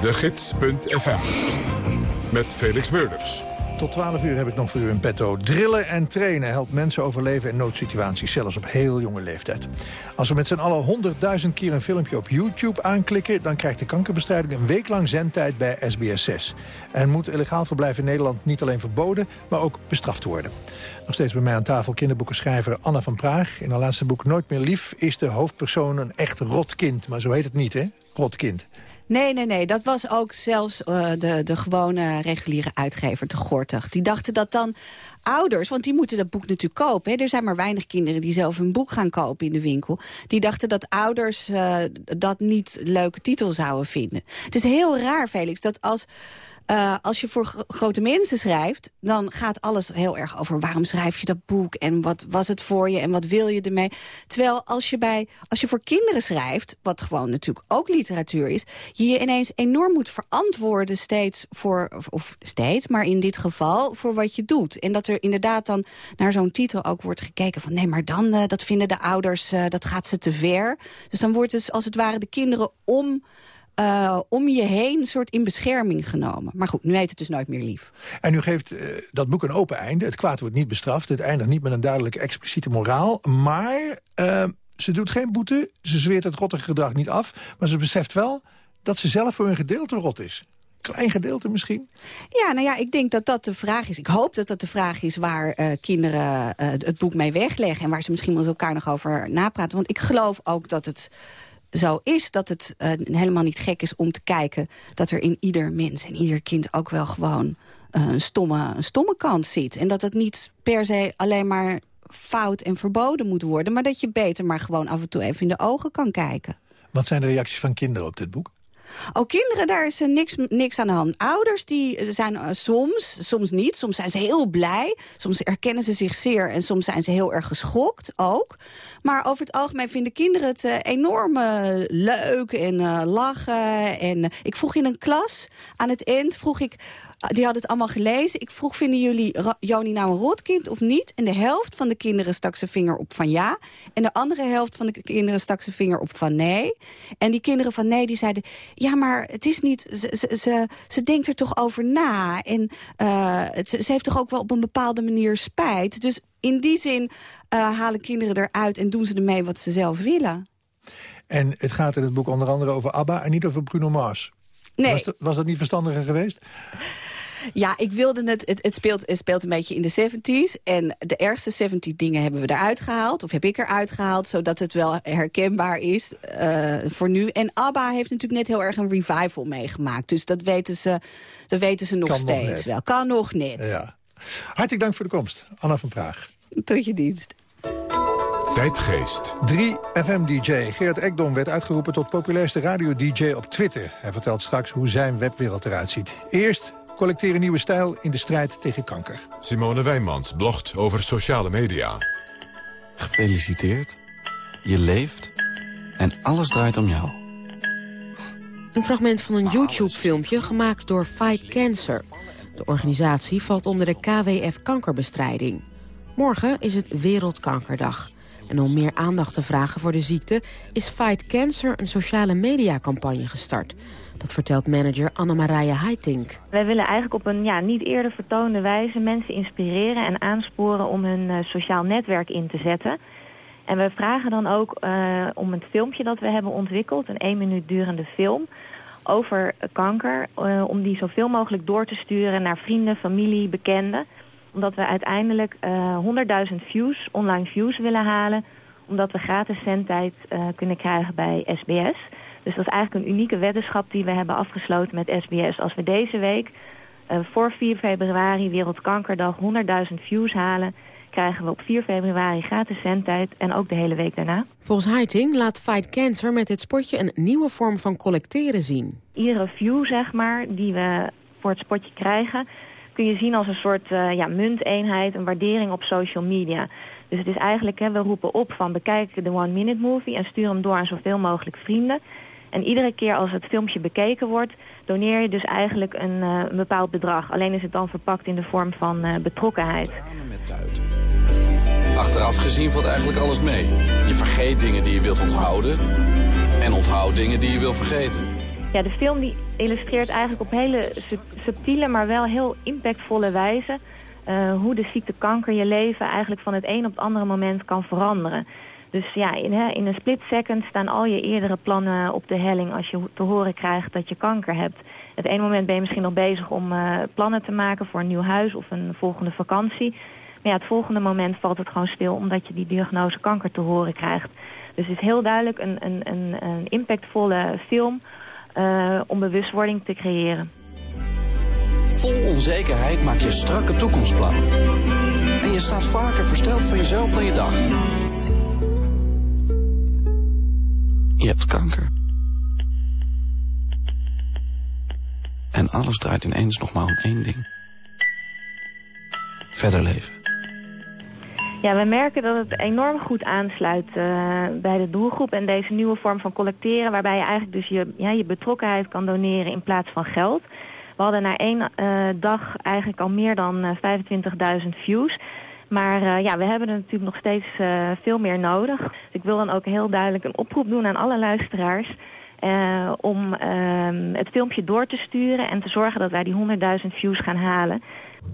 de gids.fm, met Felix Meurders. Tot 12 uur heb ik nog voor u een petto. Drillen en trainen helpt mensen overleven in noodsituaties, zelfs op heel jonge leeftijd. Als we met z'n allen honderdduizend keer een filmpje op YouTube aanklikken... dan krijgt de kankerbestrijding een week lang zendtijd bij SBS 6. En moet illegaal verblijf in Nederland niet alleen verboden, maar ook bestraft worden. Nog steeds bij mij aan tafel kinderboekenschrijver Anna van Praag. In haar laatste boek Nooit meer lief is de hoofdpersoon een echt rotkind. Maar zo heet het niet, hè? Rotkind. Nee, nee, nee. Dat was ook zelfs eh, de, de gewone reguliere uitgever te gortig. Die dachten dat dan ouders, want die moeten dat boek natuurlijk kopen. Er zijn maar weinig kinderen die zelf een boek gaan kopen in de winkel. Die dachten dat ouders eh, dat niet leuke titel zouden vinden. Het is heel raar, Felix, dat als uh, als je voor gro grote mensen schrijft, dan gaat alles heel erg over waarom schrijf je dat boek en wat was het voor je en wat wil je ermee. Terwijl als je, bij, als je voor kinderen schrijft, wat gewoon natuurlijk ook literatuur is, je je ineens enorm moet verantwoorden steeds voor, of, steeds, maar in dit geval voor wat je doet. En dat er inderdaad dan naar zo'n titel ook wordt gekeken van nee, maar dan, uh, dat vinden de ouders, uh, dat gaat ze te ver. Dus dan wordt het als het ware de kinderen om uh, om je heen een soort in bescherming genomen. Maar goed, nu heet het dus nooit meer lief. En u geeft uh, dat boek een open einde. Het kwaad wordt niet bestraft. Het eindigt niet met een duidelijke expliciete moraal. Maar uh, ze doet geen boete. Ze zweert het rottige gedrag niet af. Maar ze beseft wel dat ze zelf voor een gedeelte rot is klein gedeelte misschien? Ja, nou ja, ik denk dat dat de vraag is. Ik hoop dat dat de vraag is waar uh, kinderen uh, het boek mee wegleggen... en waar ze misschien met elkaar nog over napraten. Want ik geloof ook dat het zo is dat het uh, helemaal niet gek is om te kijken... dat er in ieder mens en ieder kind ook wel gewoon uh, een, stomme, een stomme kant zit. En dat het niet per se alleen maar fout en verboden moet worden... maar dat je beter maar gewoon af en toe even in de ogen kan kijken. Wat zijn de reacties van kinderen op dit boek? Oh, kinderen, daar is niks, niks aan de hand. Ouders die zijn uh, soms, soms niet. Soms zijn ze heel blij. Soms erkennen ze zich zeer en soms zijn ze heel erg geschokt ook. Maar over het algemeen vinden kinderen het uh, enorm uh, leuk en lachen. En ik vroeg in een klas, aan het eind vroeg ik die hadden het allemaal gelezen. Ik vroeg, vinden jullie Joni nou een rotkind of niet? En de helft van de kinderen stak zijn vinger op van ja. En de andere helft van de kinderen stak zijn vinger op van nee. En die kinderen van nee, die zeiden... ja, maar het is niet... Ze, ze, ze, ze denkt er toch over na. En uh, het, ze heeft toch ook wel op een bepaalde manier spijt. Dus in die zin uh, halen kinderen eruit en doen ze ermee wat ze zelf willen. En het gaat in het boek onder andere over ABBA en niet over Bruno Mars. Nee. Was, dat, was dat niet verstandiger geweest? Ja, ik wilde het... Het, het, speelt, het speelt een beetje in de 70s. En de ergste 70 dingen hebben we eruit gehaald. Of heb ik eruit gehaald. Zodat het wel herkenbaar is uh, voor nu. En ABBA heeft natuurlijk net heel erg een revival meegemaakt. Dus dat weten ze, dat weten ze nog kan steeds nog wel. Kan nog net. Ja. Hartelijk dank voor de komst. Anna van Praag. Tot je dienst. Tijdgeest. 3FM-dj Gerard Ekdom werd uitgeroepen tot populairste radio-dj op Twitter. Hij vertelt straks hoe zijn webwereld eruit ziet. Eerst collecteren nieuwe stijl in de strijd tegen kanker. Simone Wijnmans blogt over sociale media. Gefeliciteerd. Je leeft en alles draait om jou. Een fragment van een YouTube-filmpje gemaakt door Fight Cancer. De organisatie valt onder de KWF Kankerbestrijding. Morgen is het Wereldkankerdag. En om meer aandacht te vragen voor de ziekte... is Fight Cancer een sociale mediacampagne gestart. Dat vertelt manager Annemarije Heitink. Wij willen eigenlijk op een ja, niet eerder vertoonde wijze... mensen inspireren en aansporen om hun uh, sociaal netwerk in te zetten. En we vragen dan ook uh, om het filmpje dat we hebben ontwikkeld... een één minuut durende film over kanker... Uh, om die zoveel mogelijk door te sturen naar vrienden, familie, bekenden omdat we uiteindelijk uh, 100.000 views, online views willen halen. Omdat we gratis zendtijd uh, kunnen krijgen bij SBS. Dus dat is eigenlijk een unieke weddenschap die we hebben afgesloten met SBS. Als we deze week uh, voor 4 februari Wereldkankerdag 100.000 views halen krijgen we op 4 februari gratis zendtijd en ook de hele week daarna. Volgens Heiting laat Fight Cancer met dit spotje een nieuwe vorm van collecteren zien. Iedere view, zeg maar, die we voor het spotje krijgen kun je zien als een soort uh, ja, munteenheid, een waardering op social media. Dus het is eigenlijk, hè, we roepen op van bekijk de One Minute Movie en stuur hem door aan zoveel mogelijk vrienden. En iedere keer als het filmpje bekeken wordt, doneer je dus eigenlijk een, een bepaald bedrag. Alleen is het dan verpakt in de vorm van uh, betrokkenheid. Achteraf gezien valt eigenlijk alles mee. Je vergeet dingen die je wilt onthouden en onthoudt dingen die je wil vergeten. Ja, de film die illustreert eigenlijk op hele subtiele, maar wel heel impactvolle wijze... Uh, hoe de ziekte kanker je leven eigenlijk van het een op het andere moment kan veranderen. Dus ja, in, hè, in een split second staan al je eerdere plannen op de helling... als je te horen krijgt dat je kanker hebt. Het ene moment ben je misschien nog bezig om uh, plannen te maken voor een nieuw huis of een volgende vakantie. Maar ja, het volgende moment valt het gewoon stil omdat je die diagnose kanker te horen krijgt. Dus het is heel duidelijk een, een, een, een impactvolle film eh, om bewustwording te creëren. Vol onzekerheid maak je strakke toekomstplannen. En je staat vaker versteld van jezelf dan je dacht. Je hebt kanker. En alles draait ineens nog maar om één ding. Verder leven. Ja, we merken dat het enorm goed aansluit eh, bij de doelgroep en deze nieuwe vorm van collecteren, waarbij je eigenlijk dus je, ja, je betrokkenheid kan doneren in plaats van geld. We hadden na één eh, dag eigenlijk al meer dan eh, 25.000 views. Maar eh, ja, we hebben er natuurlijk nog steeds eh, veel meer nodig. Ik wil dan ook heel duidelijk een oproep doen aan alle luisteraars. eh, om ehm, het filmpje door te sturen en te zorgen dat wij die 100.000 views gaan halen.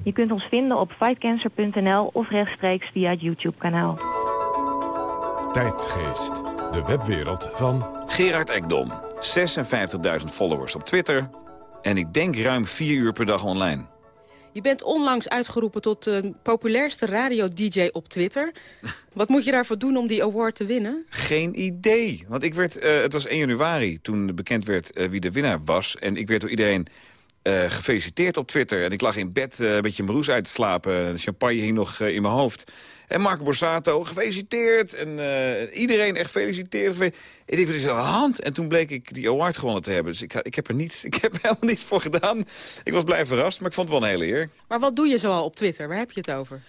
Je kunt ons vinden op fightcancer.nl of rechtstreeks via het YouTube-kanaal. Tijdgeest, de webwereld van... Gerard Ekdom, 56.000 followers op Twitter... en ik denk ruim 4 uur per dag online. Je bent onlangs uitgeroepen tot de populairste radio-dj op Twitter. Wat moet je daarvoor doen om die award te winnen? Geen idee. Want ik werd, eh, het was 1 januari toen bekend werd eh, wie de winnaar was. En ik werd door iedereen eh, gefeliciteerd op Twitter. En ik lag in bed eh, een beetje roes uit te slapen. De champagne hing nog eh, in mijn hoofd. En Marco Borsato, gefeliciteerd. En iedereen echt gefeliciteerd. Ik dacht, wat is aan hand? En toen bleek ik die award gewonnen te hebben. Dus ik, ik heb er niets, ik heb helemaal niets voor gedaan. Ik was blij verrast, maar ik vond het wel een hele eer. Maar wat doe je zoal op Twitter? Waar heb je het over?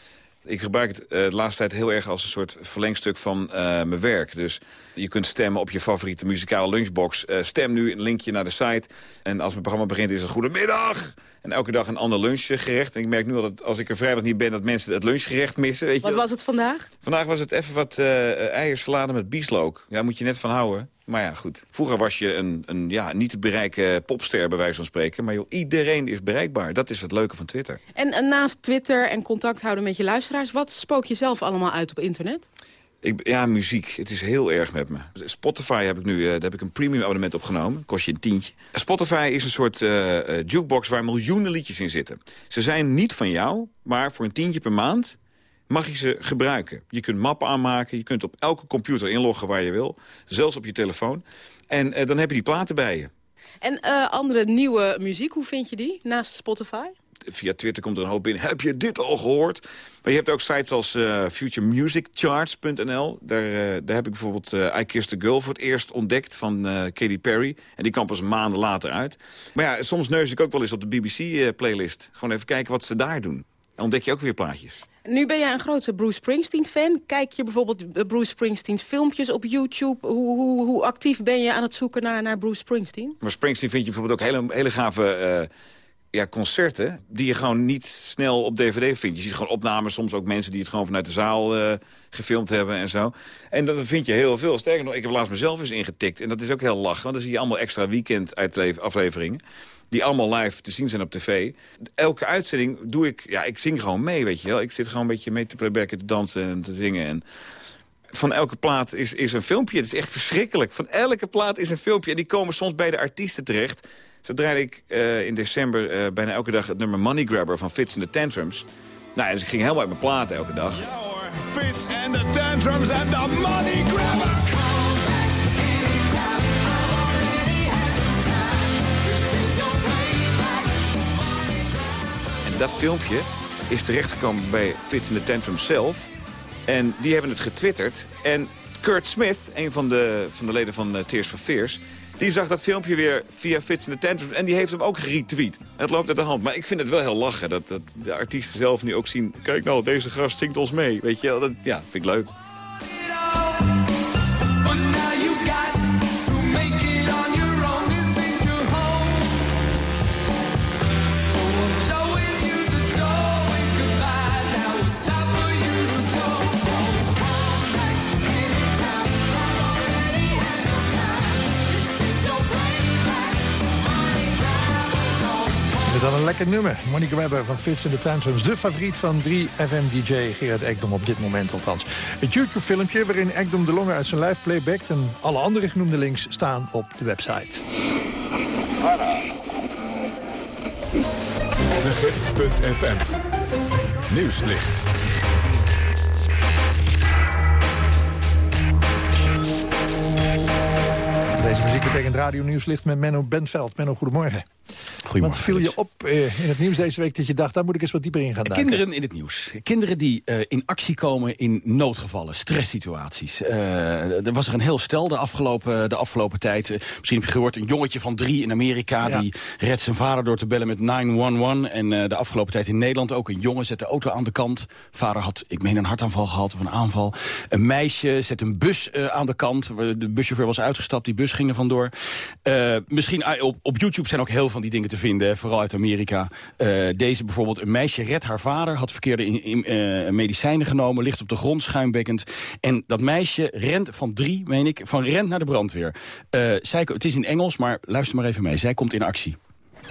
Ik gebruik het eh, de laatste tijd heel erg als een soort verlengstuk van eh, mijn werk. Dus je kunt stemmen op je favoriete muzikale lunchbox. Eh, stem nu een linkje naar de site. En als mijn programma begint is het goedemiddag. En elke dag een ander lunchgerecht. En ik merk nu al dat als ik er vrijdag niet ben... dat mensen het lunchgerecht missen. Weet Wat was het vandaag? Vandaag was het even wat eiersalade met bieslook. Ja, moet je net van houden. Maar ja, goed. Vroeger was je een, een ja, niet te bereiken popster, bij wijze van spreken. Maar joh, iedereen is bereikbaar. Dat is het leuke van Twitter. En, en naast Twitter en contact houden met je luisteraars... wat spook je zelf allemaal uit op internet? Ik, ja, muziek. Het is heel erg met me. Spotify heb ik nu eh, daar heb ik een premium abonnement opgenomen. Kost je een tientje. Spotify is een soort eh, eh, jukebox waar miljoenen liedjes in zitten. Ze zijn niet van jou, maar voor een tientje per maand mag je ze gebruiken. Je kunt mappen aanmaken, je kunt op elke computer inloggen waar je wil. Zelfs op je telefoon. En eh, dan heb je die platen bij je. En eh, andere nieuwe muziek, hoe vind je die naast Spotify? Via Twitter komt er een hoop binnen. Heb je dit al gehoord? Maar je hebt ook sites als eh, futuremusiccharts.nl. Daar, daar heb ik bijvoorbeeld I Kissed a Girl voor het eerst ontdekt van Katy Perry. En die kwam pas maanden later uit. Maar ja, soms neus ik ook wel eens op de BBC-playlist. Gewoon even kijken wat ze daar doen. Ontdek je ook weer plaatjes. Nu ben jij een grote Bruce Springsteen-fan. Kijk je bijvoorbeeld eh, Bruce Springsteens filmpjes op YouTube? Hoe, hoe, hoe actief ben je aan het zoeken naar, naar Bruce Springsteen? Maar Springsteen vind je bijvoorbeeld ook hele, hele gave eh, ja, concerten... die je gewoon niet snel op dvd vindt. Je ziet gewoon opnames, soms ook mensen die het gewoon vanuit de zaal eh, gefilmd hebben en zo. En dat vind je heel veel. Sterker nog, ik heb laatst mezelf eens ingetikt. En dat is ook heel lachen, want dan zie je allemaal extra weekend-afleveringen... die allemaal live te zien zijn op tv. Elke uitzending doe ik... Ja, ik zing gewoon mee, weet je wel. Ik zit gewoon een beetje mee te playbacken, te dansen en te zingen... En, van elke plaat is, is een filmpje. Het is echt verschrikkelijk. Van elke plaat is een filmpje. En die komen soms bij de artiesten terecht. Zo ik eh, in december eh, bijna elke dag het nummer Money Grabber van Fits and the Tantrums. Nou, ja, dus ik ging helemaal uit mijn platen elke dag. Fits and the tantrums and the money grabber. Dat filmpje is terechtgekomen bij Fits and the Tantrums zelf. En die hebben het getwitterd. En Kurt Smith, een van de, van de leden van eh, Tears for Fears... die zag dat filmpje weer via Fits and the Tantrums... en die heeft hem ook geretweet. Het loopt uit de hand. Maar ik vind het wel heel lachen dat, dat de artiesten zelf nu ook zien... kijk nou, deze gast zingt ons mee. Weet je dat ja, vind ik leuk. Dan een lekker nummer. Money Grabber van Fits in the Tantrums. De favoriet van 3FM-dj Gerard Ekdom op dit moment althans. Het YouTube-filmpje waarin Ekdom de longen uit zijn lijf playbackt... en alle andere genoemde links staan op de website. De Gids.fm. Nieuwslicht. Deze muziek betekent Radio Nieuwslicht met Menno Bentveld. Menno, goedemorgen. Wat viel je op eh, in het nieuws deze week dat je dacht... daar moet ik eens wat dieper in gaan duiken? Kinderen in het nieuws. Kinderen die eh, in actie komen in noodgevallen, stresssituaties. Eh, er was er een heel stel de afgelopen, de afgelopen tijd. Misschien heb je gehoord, een jongetje van drie in Amerika... Ja. die redt zijn vader door te bellen met 911. En de afgelopen tijd in Nederland ook. Een jongen zet de auto aan de kant. Vader had, ik meen, een hartaanval gehad of een aanval. Een meisje zet een bus aan de kant. De buschauffeur was uitgestapt, die bus ging er vandoor. Misschien ah, op, op YouTube zijn ook heel veel van die dingen te vinden, vooral uit Amerika. Eh, deze bijvoorbeeld, een meisje redt haar vader, had verkeerde in, in, eh, medicijnen genomen, ligt op de grond schuimbekkend. En dat meisje rent van drie, meen ik, van rent naar de brandweer. Eh, zij, het is in Engels, maar luister maar even mee. Zij komt in actie.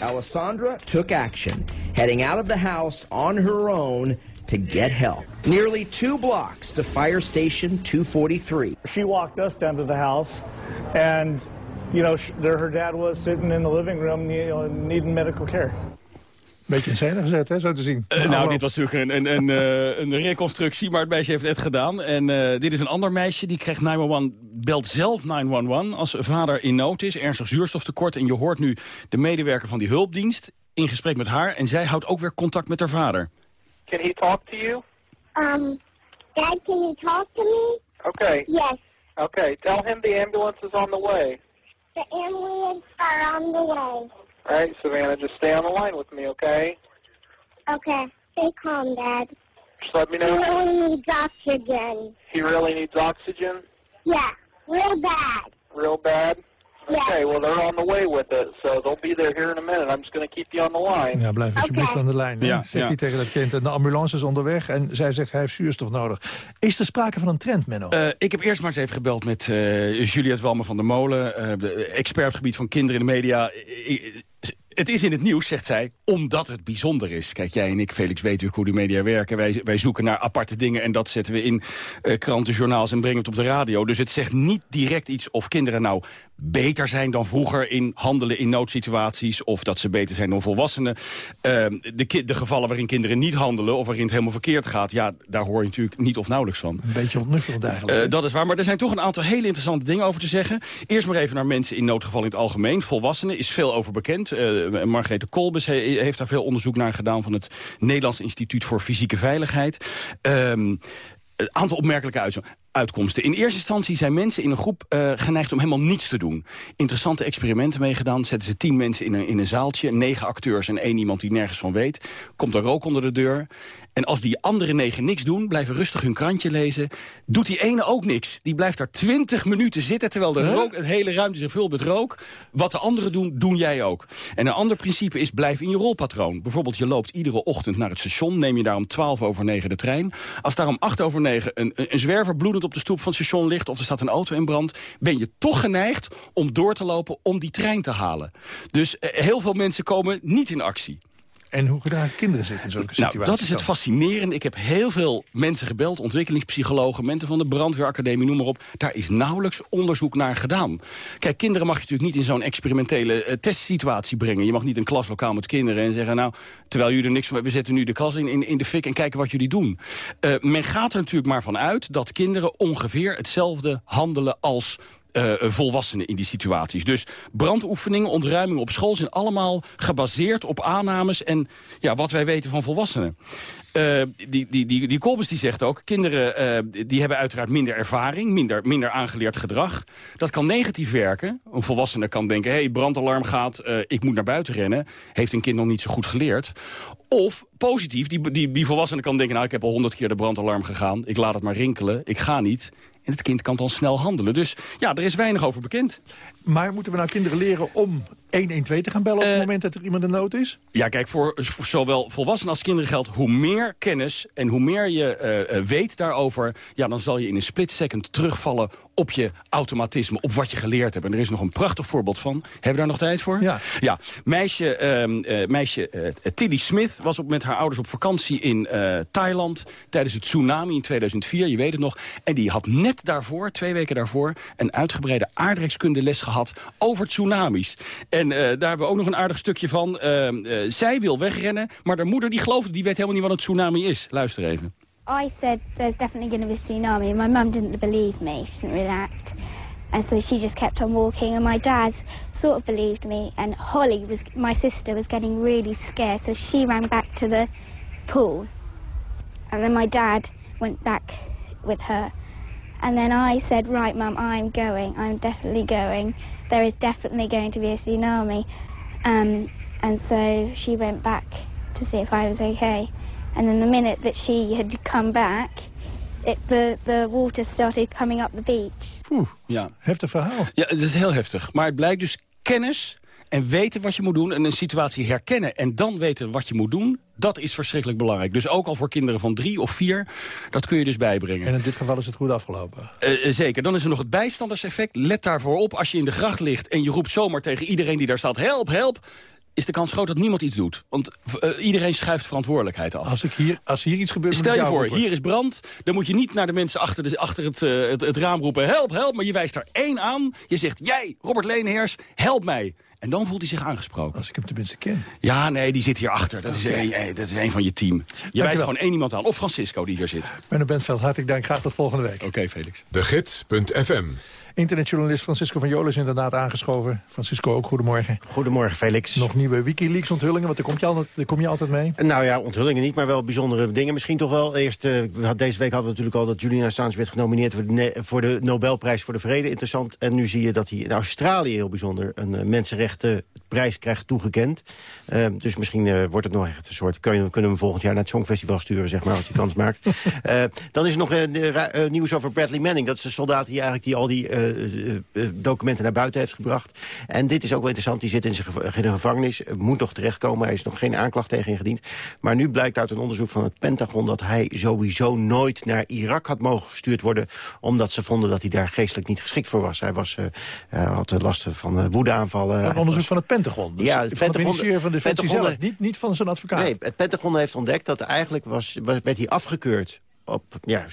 Alessandra took action, heading out of the house on her own to get help. Nearly two blocks to Fire Station 243. She walked us down to the house, and you know, there her dad was sitting in the living room, you know, needing medical care. Beetje in scène gezet, hè, zo te zien. Eh, nou, dit was natuurlijk een, een, een, eh, een reconstructie, maar het meisje heeft het gedaan. En eh, dit is een ander meisje, die krijgt 911, belt zelf 911 als vader in nood is, ernstig zuurstoftekort. En je hoort nu de medewerker van die hulpdienst in gesprek met haar. En zij houdt ook weer contact met haar vader. Can he talk to you? Um, Dad, can you talk to me? Okay. Yes. Okay. Tell him the ambulance is on the way. The ambulance are on the way. All right, Savannah, just stay on the line with me, okay? Okay. Stay calm, Dad. Just let me know. He really needs oxygen. He really needs oxygen? Yeah, real bad. Real bad? Okay, well, they're on the way with it, so they'll be there here in a minute. I'm just going to keep you on the line. Ja, blijf alsjeblieft aan de lijn. Ja, zegt ja. hij tegen dat kind. En de ambulance is onderweg en zij zegt hij heeft zuurstof nodig. Is er sprake van een trend, Menno? Eh, ik heb eerst maar eens even gebeld met eh Juliette Walmer van der Molen... eh, de expert op het gebied van kinderen in de media. I- het is in het nieuws, zegt zij, omdat het bijzonder is. Kijk, jij en ik, Felix, weten hoe de media werken. Wij, wij zoeken naar aparte dingen en dat zetten we in eh, kranten, journaals... en brengen het op de radio. Dus het zegt niet direct iets of kinderen nou beter zijn dan vroeger... in handelen in noodsituaties of dat ze beter zijn dan volwassenen. Eh, de, de gevallen waarin kinderen niet handelen of waarin het helemaal verkeerd gaat... ja, daar hoor je natuurlijk niet of nauwelijks van. Een beetje ontnuffelend eigenlijk. Eh, dat is waar, maar er zijn toch een aantal hele interessante dingen over te zeggen. Eerst maar even naar mensen in noodgeval in het algemeen. Volwassenen is veel over bekend. Eh Margrethe Kolbes he- heeft daar veel onderzoek naar gedaan... van het Nederlands Instituut voor Fysieke Veiligheid. Ehm, een aantal opmerkelijke uit- uitkomsten. In eerste instantie zijn mensen in een groep eh, geneigd om helemaal niets te doen. Interessante experimenten meegedaan. Zetten ze tien mensen in een, in een zaaltje. Negen acteurs en één iemand die nergens van weet. Komt er rook onder de deur. En als die andere negen niks doen, blijven rustig hun krantje lezen... doet die ene ook niks. Die blijft daar twintig minuten zitten... terwijl de rook, een hele ruimte zich vult met rook. Wat de anderen doen, doen jij ook. En een ander principe is blijf in je rolpatroon. Bijvoorbeeld je loopt iedere ochtend naar het station... neem je daar om twaalf over negen de trein. Als daar om acht over negen een, een, zwerver bloedend op de stoep van het station ligt... of er staat een auto in brand... ben je toch geneigd om door te lopen om die trein te halen. Dus eh, heel veel mensen komen niet in actie. En hoe gedragen kinderen zich in zulke situaties? Nou, dat is het fascinerende. Ik heb heel veel mensen gebeld, ontwikkelingspsychologen... mensen van de brandweeracademie, noem maar op. Daar is nauwelijks onderzoek naar gedaan. Kijk, kinderen mag je natuurlijk niet in zo'n experimentele eh, testsituatie brengen. Je mag niet een klaslokaal met kinderen en zeggen... nou, terwijl jullie er niks van... we zetten nu de klas in, in, in de fik en kijken wat jullie doen. Eh, men gaat er natuurlijk maar van uit dat kinderen ongeveer hetzelfde handelen als eh, volwassenen in die situaties. Dus brandoefeningen, ontruimingen op school... zijn allemaal gebaseerd op aannames en ja, wat wij weten van volwassenen. Eh, die, die, die, die Kolbes die zegt ook, kinderen eh, die hebben uiteraard minder ervaring, minder, minder aangeleerd gedrag. Dat kan negatief werken. Een volwassene kan denken, hey, brandalarm gaat, eh, ik moet naar buiten rennen. Heeft een kind nog niet zo goed geleerd. Of positief, die, die, die volwassene kan denken, nou, ik heb al honderd keer de brandalarm gegaan. Ik laat het maar rinkelen, ik ga niet. En het kind kan dan snel handelen. Dus ja, er is weinig over bekend. Maar moeten we nou kinderen leren om 112 te gaan bellen... op Eh, het moment dat er iemand in nood is? Ja, kijk, voor, voor zowel volwassenen als kinderen geldt... hoe meer kennis en hoe meer je eh, eh, weet daarover... ja, dan zal je in een split second terugvallen op je automatisme... op wat je geleerd hebt. En er is nog een prachtig voorbeeld van. Hebben we daar nog tijd voor? Ja. ja meisje, ehm, eh, meisje eh, Tilly Smith was op, met haar ouders op vakantie in eh, Thailand... tijdens het tsunami in 2004, je weet het nog. En die had net daarvoor, twee weken daarvoor... een uitgebreide aardrijkskundeles gehad over tsunamis. En daar hebben we ook nog een aardig stukje van. Ehm, eh, zij wil wegrennen, maar haar moeder die geloofde... die weet helemaal niet wat een tsunami is. Luister even. I said there's definitely going to be a tsunami. My mum didn't believe me. She didn't react. And so she just kept on walking, and my dad sort of believed me. And Holly was my sister was getting really scared, so she ran back to the pool. And then my dad went back with her. And then I said, Right, Mum, I'm going. I'm definitely going. There is definitely going to be a tsunami. Um, and so she went back to see if I was okay. And then the minute that she had come back, it, the, the water started coming up the beach. Oeh, ja. Heftig verhaal. Ja, het is heel heftig. Maar het blijkt dus kennis en weten wat je moet doen... en een situatie herkennen en dan weten wat je moet doen... dat is verschrikkelijk belangrijk. Dus ook al voor kinderen van drie of vier, dat kun je dus bijbrengen. En in dit geval is het goed afgelopen. Eh, eh, zeker. Dan is er nog het bijstanderseffect. Let daarvoor op als je in de gracht ligt en je roept zomaar tegen iedereen die daar staat... help, help, is de kans groot dat niemand iets doet. Want eh, iedereen schuift verantwoordelijkheid af. Als, ik hier, als hier iets gebeurt... Stel je voor, roepen. hier is brand. Dan moet je niet naar de mensen achter, de, achter het, eh, het, het raam roepen... help, help, maar je wijst daar één aan. Je zegt, jij, Robert Leenheers, help mij. En dan voelt hij zich aangesproken. Als ik hem tenminste ken. Ja, nee, die zit hier achter. Dat is, een, eh, dat is een van je team. Je wijst gewoon één iemand aan. Of Francisco die hier zit. Menno Bentveld, hartelijk dank. Graag tot volgende week. Oké, Felix. De Gids.fm. Internetjournalist Francisco van Jolen is inderdaad aangeschoven. Francisco, ook goedemorgen. Goedemorgen, Felix. Nog nieuwe Wikileaks-onthullingen, want daar kom, je altijd, daar kom je altijd mee. Nou ja, onthullingen niet, maar wel bijzondere dingen. Misschien toch wel. Eerst, eh, had- deze week hadden we natuurlijk al dat Julian Assange werd genomineerd... voor de, Ne- voor de Nobelprijs voor de Vrede. Interessant. En nu zie je dat hij in Australië heel bijzonder... een eh, mensenrechtenprijs krijgt toegekend. Eh, dus misschien eh, wordt het nog echt een soort... Kun je, we kunnen hem volgend jaar naar het Songfestival sturen, zeg maar, als hij kans maakt. Eh, dan is er nog eh, eh, nieuws over Bradley Manning. Dat is de soldaat die eigenlijk die al die eh, eh, eh, documenten naar buiten heeft gebracht. En dit is ook wel interessant. Die zit in, zijn gevangenis. Eh, Moet nog terechtkomen. Hij is nog geen aanklacht tegen ingediend. Maar nu blijkt uit een onderzoek van het Pentagon... dat hij sowieso nooit naar Irak had mogen gestuurd worden... omdat ze vonden dat hij daar geestelijk niet geschikt voor was. Hij was, eh, eh, had eh, last van eh, woedeaanvallen. Een onderzoek was- van het Pentagon. Dus Ja, van het het Pentagon- ministerie van Defensie Pentagon- zelf. Niet, niet van zijn advocaat. Nee, het Pentagon heeft ontdekt dat eigenlijk was, was, werd hij afgekeurd op ja,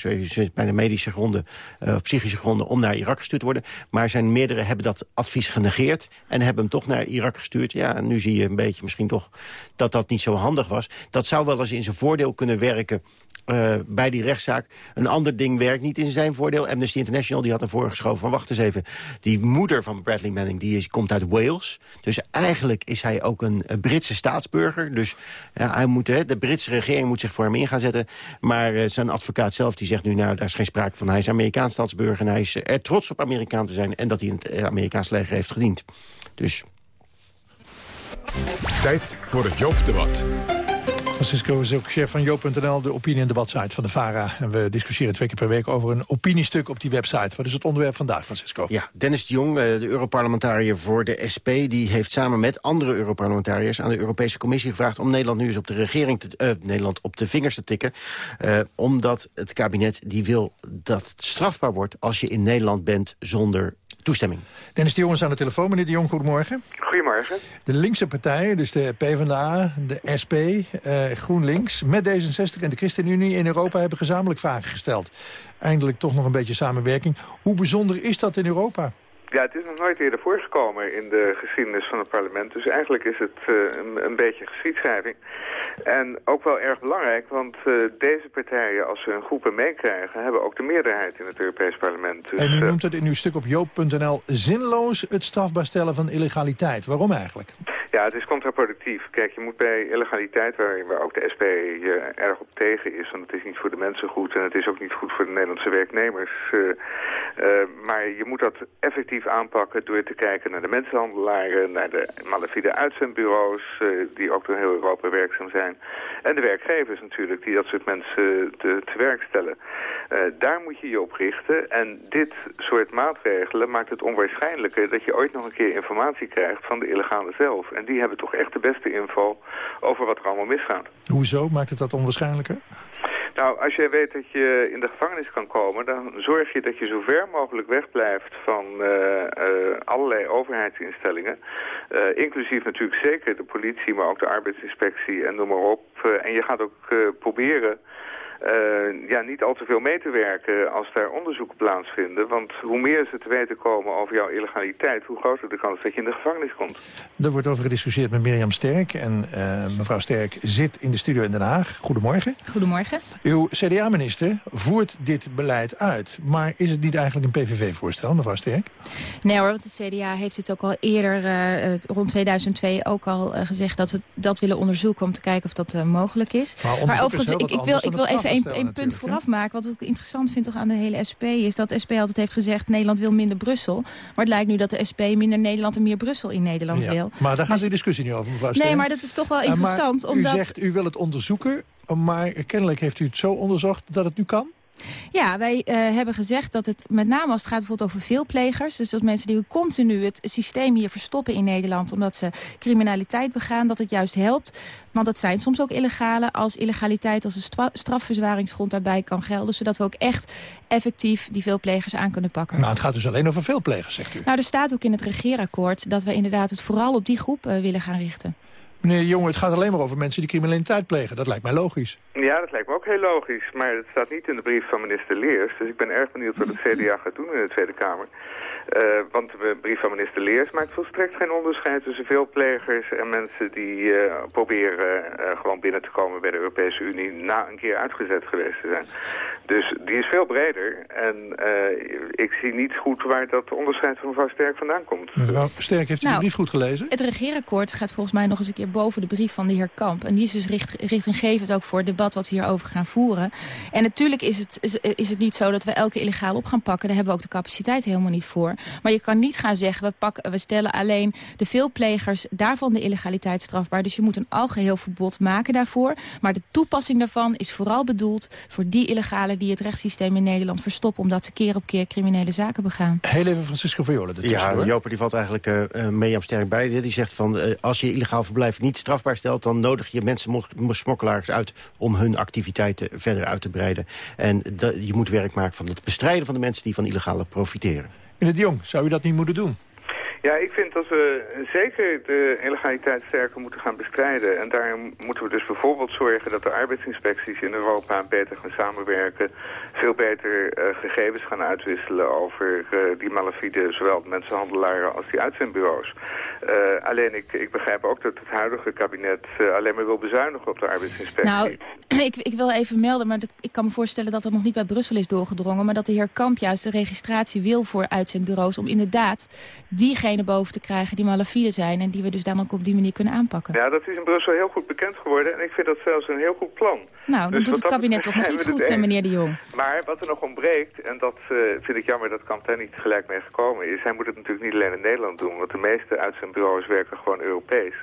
bijna medische gronden, eh, psychische gronden, om naar Irak gestuurd te worden. Maar zijn meerdere hebben dat advies genegeerd en hebben hem toch naar Irak gestuurd. Ja, en nu zie je een beetje misschien toch dat dat niet zo handig was. Dat zou wel eens in zijn voordeel kunnen werken eh, bij die rechtszaak. Een ander ding werkt niet in zijn voordeel. Amnesty International die had voren geschoven van... wacht eens even, die moeder van Bradley Manning die is, komt uit Wales. Dus eigenlijk is hij ook een, Britse staatsburger. Dus hij moet, de Britse regering moet zich voor hem in gaan zetten. Maar eh, zijn advocaat zelf die zegt nu... nou, daar is geen sprake van. Hij is Amerikaans staatsburger en hij is er trots op Amerikaan te zijn... en dat hij in het eh, Amerikaans leger heeft gediend. Dus Tijd voor het Joop-debat. Francisco is ook chef van Joop.nl, de opinie- en debatsite van de VARA. En we discussiëren twee keer per week over een opiniestuk op die website. Wat is het onderwerp vandaag, Francisco? Ja, Dennis de Jong, eh, de Europarlementariër voor de SP... die heeft samen met andere Europarlementariërs aan de Europese Commissie gevraagd... om Nederland nu eens op de regering eh, Nederland op de vingers te tikken. eh, omdat het kabinet die wil dat het strafbaar wordt... als je in Nederland bent zonder toestemming. Dennis de Jong is aan de telefoon. Meneer de Jong, goedemorgen. Goedemorgen. De linkse partijen, dus de PvdA, de SP, eh, GroenLinks... met D66 en de ChristenUnie in Europa hebben gezamenlijk vragen gesteld. Eindelijk toch nog een beetje samenwerking. Hoe bijzonder is dat in Europa? Ja, het is nog nooit eerder voorgekomen in de geschiedenis van het parlement. Dus eigenlijk is het eh, een, een beetje geschiedschrijving. En ook wel erg belangrijk, want eh, deze partijen, als ze hun groepen meekrijgen... hebben ook de meerderheid in het Europees parlement. Dus, en u eh, noemt het in uw stuk op joop.nl zinloos het strafbaar stellen van illegaliteit. Waarom eigenlijk? Ja, het is contraproductief. Kijk, je moet bij illegaliteit, waar, waar ook de SP eh, erg op tegen is... want het is niet voor de mensen goed en het is ook niet goed voor de Nederlandse werknemers... maar je moet dat effectief aanpakken door te kijken naar de mensenhandelaren... naar de malafide uitzendbureaus, eh, die ook door heel Europa werkzaam zijn... en de werkgevers natuurlijk, die dat soort mensen te, te werk stellen. Eh, daar moet je je op richten. En dit soort maatregelen maakt het onwaarschijnlijker... dat je ooit nog een keer informatie krijgt van de illegale zelf. En die hebben toch echt de beste info over wat er allemaal misgaat. Hoezo maakt het dat onwaarschijnlijker? Nou, als jij weet dat je in de gevangenis kan komen... dan zorg je dat je zo ver mogelijk wegblijft van eh, eh, allerlei overheidsinstellingen. Eh, inclusief natuurlijk zeker de politie, maar ook de arbeidsinspectie en noem maar op. En je gaat ook proberen eh, ja, niet al te veel mee te werken als daar onderzoeken plaatsvinden. Want hoe meer ze te weten komen over jouw illegaliteit, hoe groter de kans dat je in de gevangenis komt. Er wordt over gediscussieerd met Mirjam Sterk. En eh, mevrouw Sterk zit in de studio in Den Haag. Goedemorgen. Goedemorgen. Uw CDA-minister voert dit beleid uit. Maar is het niet eigenlijk een PVV-voorstel, mevrouw Sterk? Nee hoor, want het CDA heeft dit ook al eerder, eh, rond 2002, ook al gezegd dat we dat willen onderzoeken om te kijken of dat eh, mogelijk is. Maar is wat ik, ik wil, ik wil het even één punt natuurlijk, vooraf maken. Want wat ik interessant vind toch aan de hele SP is dat de SP altijd heeft gezegd Nederland wil minder Brussel. Maar het lijkt nu dat de SP minder Nederland en meer Brussel in Nederland Ja, wil. Maar daar gaat Dus- die discussie niet over, mevrouw Sterk. Nee, maar dat is toch wel interessant. omdat... U zegt, u wil het onderzoeken, maar kennelijk heeft u het zo onderzocht dat het nu kan? Ja, wij eh, hebben gezegd dat het met name als het gaat bijvoorbeeld over veelplegers... dus dat mensen die continu het systeem hier verstoppen in Nederland... omdat ze criminaliteit begaan, dat het juist helpt. Want dat zijn soms ook illegale. Als illegaliteit als een stra- strafverzwaringsgrond daarbij kan gelden... zodat we ook echt effectief die veelplegers aan kunnen pakken. Nou, het gaat dus alleen over veel plegers, zegt u. Nou, er staat ook in het regeerakkoord dat we inderdaad het vooral op die groep eh, willen gaan richten. Meneer Jonge, het gaat alleen maar over mensen die criminaliteit plegen. Dat lijkt mij logisch. Ja, dat lijkt me ook heel logisch. Maar het staat niet in de brief van minister Leers. Dus ik ben erg benieuwd wat het CDA gaat doen in de Tweede Kamer. Eh, want de brief van minister Leers maakt volstrekt geen onderscheid tussen veelplegers en mensen die eh, proberen eh, gewoon binnen te komen bij de Europese Unie na een keer uitgezet geweest te zijn. Dus die is veel breder en eh, ik zie niet goed waar dat onderscheid van mevrouw Sterk vandaan komt. Mevrouw Sterk, heeft u Nou, de brief goed gelezen? Het regeerakkoord gaat volgens mij nog eens een keer boven de brief van de heer Kamp. En die is dus richt, richtinggevend ook voor het debat wat we hierover gaan voeren. En natuurlijk is het, is, is het niet zo dat we elke illegaal op gaan pakken. Daar hebben we ook de capaciteit helemaal niet voor. Maar je kan niet gaan zeggen, we, pakken, we stellen alleen de veelplegers daarvan de illegaliteit strafbaar. Dus je moet een algeheel verbod maken daarvoor. Maar de toepassing daarvan is vooral bedoeld voor die illegalen die het rechtssysteem in Nederland verstoppen. Omdat ze keer op keer criminele zaken begaan. Heel even Francisco Viola Ja. Joper die valt eigenlijk eh eh, Mirjam sterk bij. Die zegt van, eh, als je illegaal verblijf niet strafbaar stelt... dan nodig je mensen, mo- mo- smokkelaars uit om hun activiteiten verder uit te breiden. En dat- je moet werk maken van het bestrijden van de mensen die van illegale profiteren. Meneer de Jong, zou u dat niet moeten doen? Ja, ik vind dat we zeker de illegaliteit sterker moeten gaan bestrijden. En daar moeten we dus bijvoorbeeld zorgen dat de arbeidsinspecties in Europa beter gaan samenwerken. Veel beter eh, gegevens gaan uitwisselen over eh, die malafide, zowel mensenhandelaren als die uitzendbureaus. Eh, alleen ik, ik begrijp ook dat het huidige kabinet alleen maar wil bezuinigen op de arbeidsinspectie. Nou, ik, ik wil even melden, maar ik kan me voorstellen dat dat nog niet bij Brussel is doorgedrongen. Maar dat de heer Kamp juist de registratie wil voor uitzendbureaus. Om inderdaad diegenen boven te krijgen die malafide zijn. En die we dus dan ook op die manier kunnen aanpakken. Ja, dat is in Brussel heel goed bekend geworden en ik vind dat zelfs een heel goed plan. Nou, dan Dus doet het kabinet toch nog iets zijn goed, hè, eens. meneer De Jong. Maar wat er nog ontbreekt, en dat eh, vind ik jammer dat daar niet gelijk mee gekomen is... hij moet het natuurlijk niet alleen in Nederland doen, want de meeste uitzendbureaus werken gewoon Europees.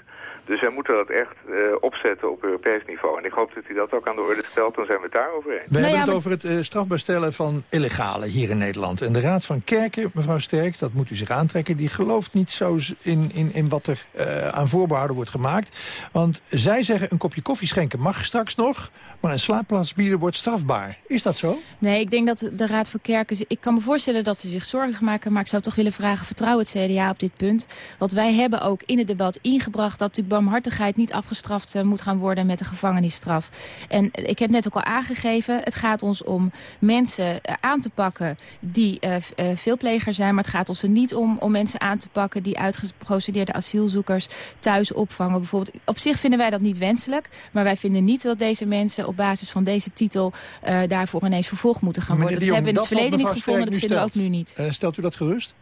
Dus wij moeten dat echt eh, opzetten op Europees niveau. En ik hoop dat hij dat ook aan de orde stelt, dan zijn we het daarover eens. We hebben het over het eh, strafbaar stellen van illegale hier in Nederland. En de Raad van Kerken, mevrouw Sterk, dat moet u zich aantrekken... die gelooft niet zo in, in, in wat er eh, aan voorbehouden wordt gemaakt. Want zij zeggen een kopje koffie schenken mag straks nog... maar een slaapplaats bieden wordt strafbaar. Is dat zo? Nee, ik denk dat de Raad van Kerken... Ik kan me voorstellen dat ze zich zorgen maken... maar ik zou toch willen vragen, vertrouw het CDA op dit punt? Want wij hebben ook in het debat ingebracht... dat natuurlijk barmhartigheid niet afgestraft eh, moet gaan worden... met de gevangenisstraf. En ik heb net ook al aangegeven... het gaat ons om mensen eh, aan te pakken die eh, eh, veelpleger zijn... maar het gaat ons er niet om om mensen aan te pakken... die uitgeprocedeerde asielzoekers thuis opvangen. Bijvoorbeeld. Op zich vinden wij dat niet wenselijk... maar wij vinden niet dat deze mensen op basis van deze titel... eh, daarvoor ineens vervolgd moeten gaan Meneer worden. de Dat Jong, hebben we in het verleden niet gevonden... Dat vinden we ook nu niet. Eh, stelt u dat gerust?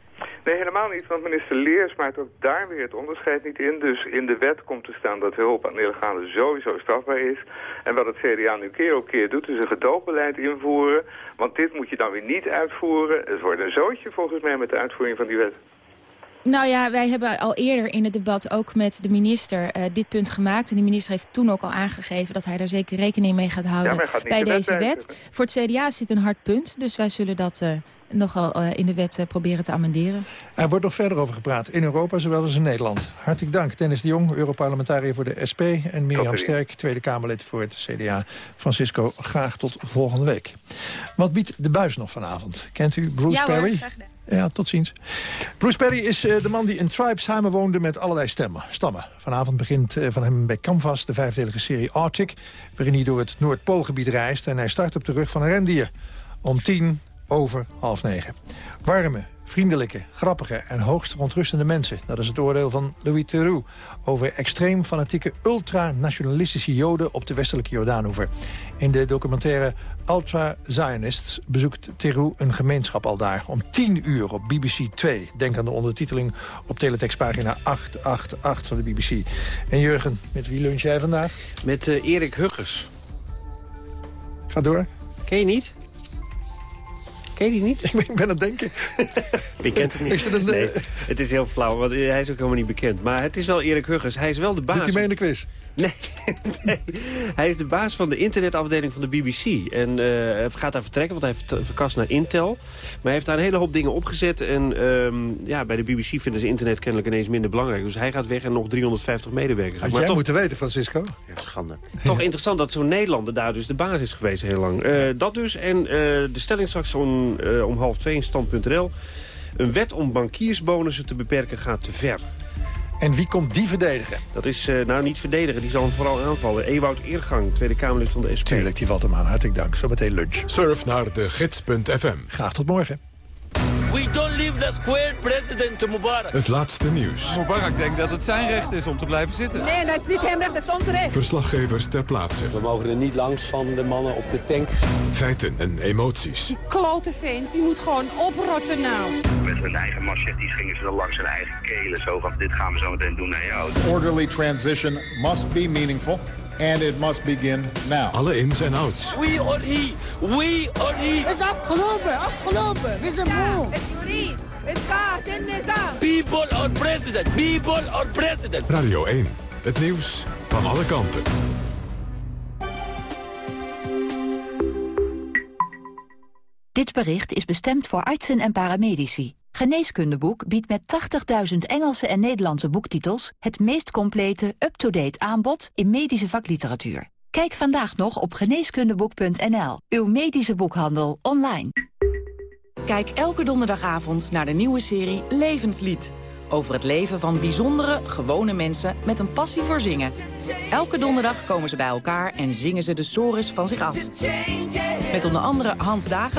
Nee, helemaal niet, want minister Leers maakt ook daar weer het onderscheid niet in. Dus in de wet komt te staan dat hulp aan illegale sowieso strafbaar is. En wat het CDA nu keer op keer doet, is een gedoogbeleid invoeren. Want dit moet je dan weer niet uitvoeren. Het wordt een zootje volgens mij met de uitvoering van die wet. Nou ja, wij hebben al eerder in het debat ook met de minister eh, dit punt gemaakt. En de minister heeft toen ook al aangegeven dat hij daar zeker rekening mee gaat houden Ja, gaat bij deze wet. Voor het CDA dit een hard punt, dus wij zullen dat eh, nogal eh, in de wet eh, proberen te amenderen. Er wordt nog verder over gepraat, in Europa zowel als in Nederland. Hartelijk dank, Dennis de Jong, Europarlementariër voor de SP... en Mirjam. Sterk, Tweede Kamerlid voor het CDA. Francisco, graag tot volgende week. Wat biedt de buis nog vanavond? Kent u Bruce Ja Perry? Ja, tot ziens. Bruce Perry is eh, de man die in Tribe samenwoonde met allerlei stemmen, stammen. Vanavond begint eh, van hem bij Canvas de vijfdelige serie Arctic... waarin hij door het Noordpoolgebied reist... en hij start op de rug van een rendier. Om tien over half negen. Warme, vriendelijke, grappige en hoogst verontrustende mensen. Dat is het oordeel van Louis Theroux... over extreem fanatieke ultranationalistische joden op de westelijke Jordaanoever. In de documentaire Ultra Zionists bezoekt Theroux een gemeenschap al daar. Om 10 uur op BBC 2. Denk aan de ondertiteling op teletextpagina 888 van de BBC. En Jurgen, met wie lunch jij vandaag? Met eh, Erik Huggers. Ga door. Ken je niet? Ken je die niet? Ik ben, ik ben aan het denken. Ik kent het niet. Is het een, Nee, het is heel flauw, want hij is ook helemaal niet bekend. Maar het is wel Erik Huggers. Hij is wel de baas... Doet hij mee in de quiz? Nee, nee, hij is de baas van de internetafdeling van de BBC. En eh, gaat daar vertrekken, want hij heeft verkast naar Intel. Maar hij heeft daar een hele hoop dingen opgezet. En ehm, ja, bij de BBC vinden ze internet kennelijk ineens minder belangrijk. Dus hij gaat weg en nog 350 medewerkers. Had maar jij toch, moeten weten, Francisco. ja, schande. toch interessant dat zo'n Nederlander daar dus de baas is geweest heel lang. Eh, dat dus. En eh, de stelling straks om, om half twee in stand.nl. Een wet om bankiersbonussen te beperken gaat te ver. En wie komt die verdedigen? Dat is eh, nou niet verdedigen, die zal hem vooral aanvallen. Ewout Eergang, Tweede Kamerlid van de SP. Tuurlijk, die valt hem aan. Hartelijk dank. Zometeen lunch. Surf naar de gids.fm. Graag tot morgen. We don't leave the square, President Mubarak. Het laatste nieuws. Mubarak denkt dat het zijn recht is om te blijven zitten. Nee, dat is niet hem recht, dat is ons recht. Verslaggevers ter plaatse. We mogen er niet langs van de mannen op de tank. Feiten en emoties. Klote vent, die moet gewoon oprotten nou. Met hun eigen machetes gingen ze dan langs hun eigen kelen. Zo van, dit gaan we zo meteen doen naar jou. Orderly transition must be meaningful and it must begin now. Alle ins en outs. We or he, we or he. Het is afgelopen, afgelopen. We zijn moe. Het. Het gaat in de zaal. People or president, people or president. Radio 1. Het nieuws van alle kanten. Dit bericht is bestemd voor artsen en paramedici. Geneeskundeboek biedt met 80.000 Engelse en Nederlandse boektitels... het meest complete, up-to-date aanbod in medische vakliteratuur. Kijk vandaag nog op geneeskundeboek.nl, uw medische boekhandel online. Kijk elke donderdagavond naar de nieuwe serie Levenslied. Over het leven van bijzondere, gewone mensen met een passie voor zingen. Elke donderdag komen ze bij elkaar en zingen ze de sores van zich af. Met onder andere Hans Dagen.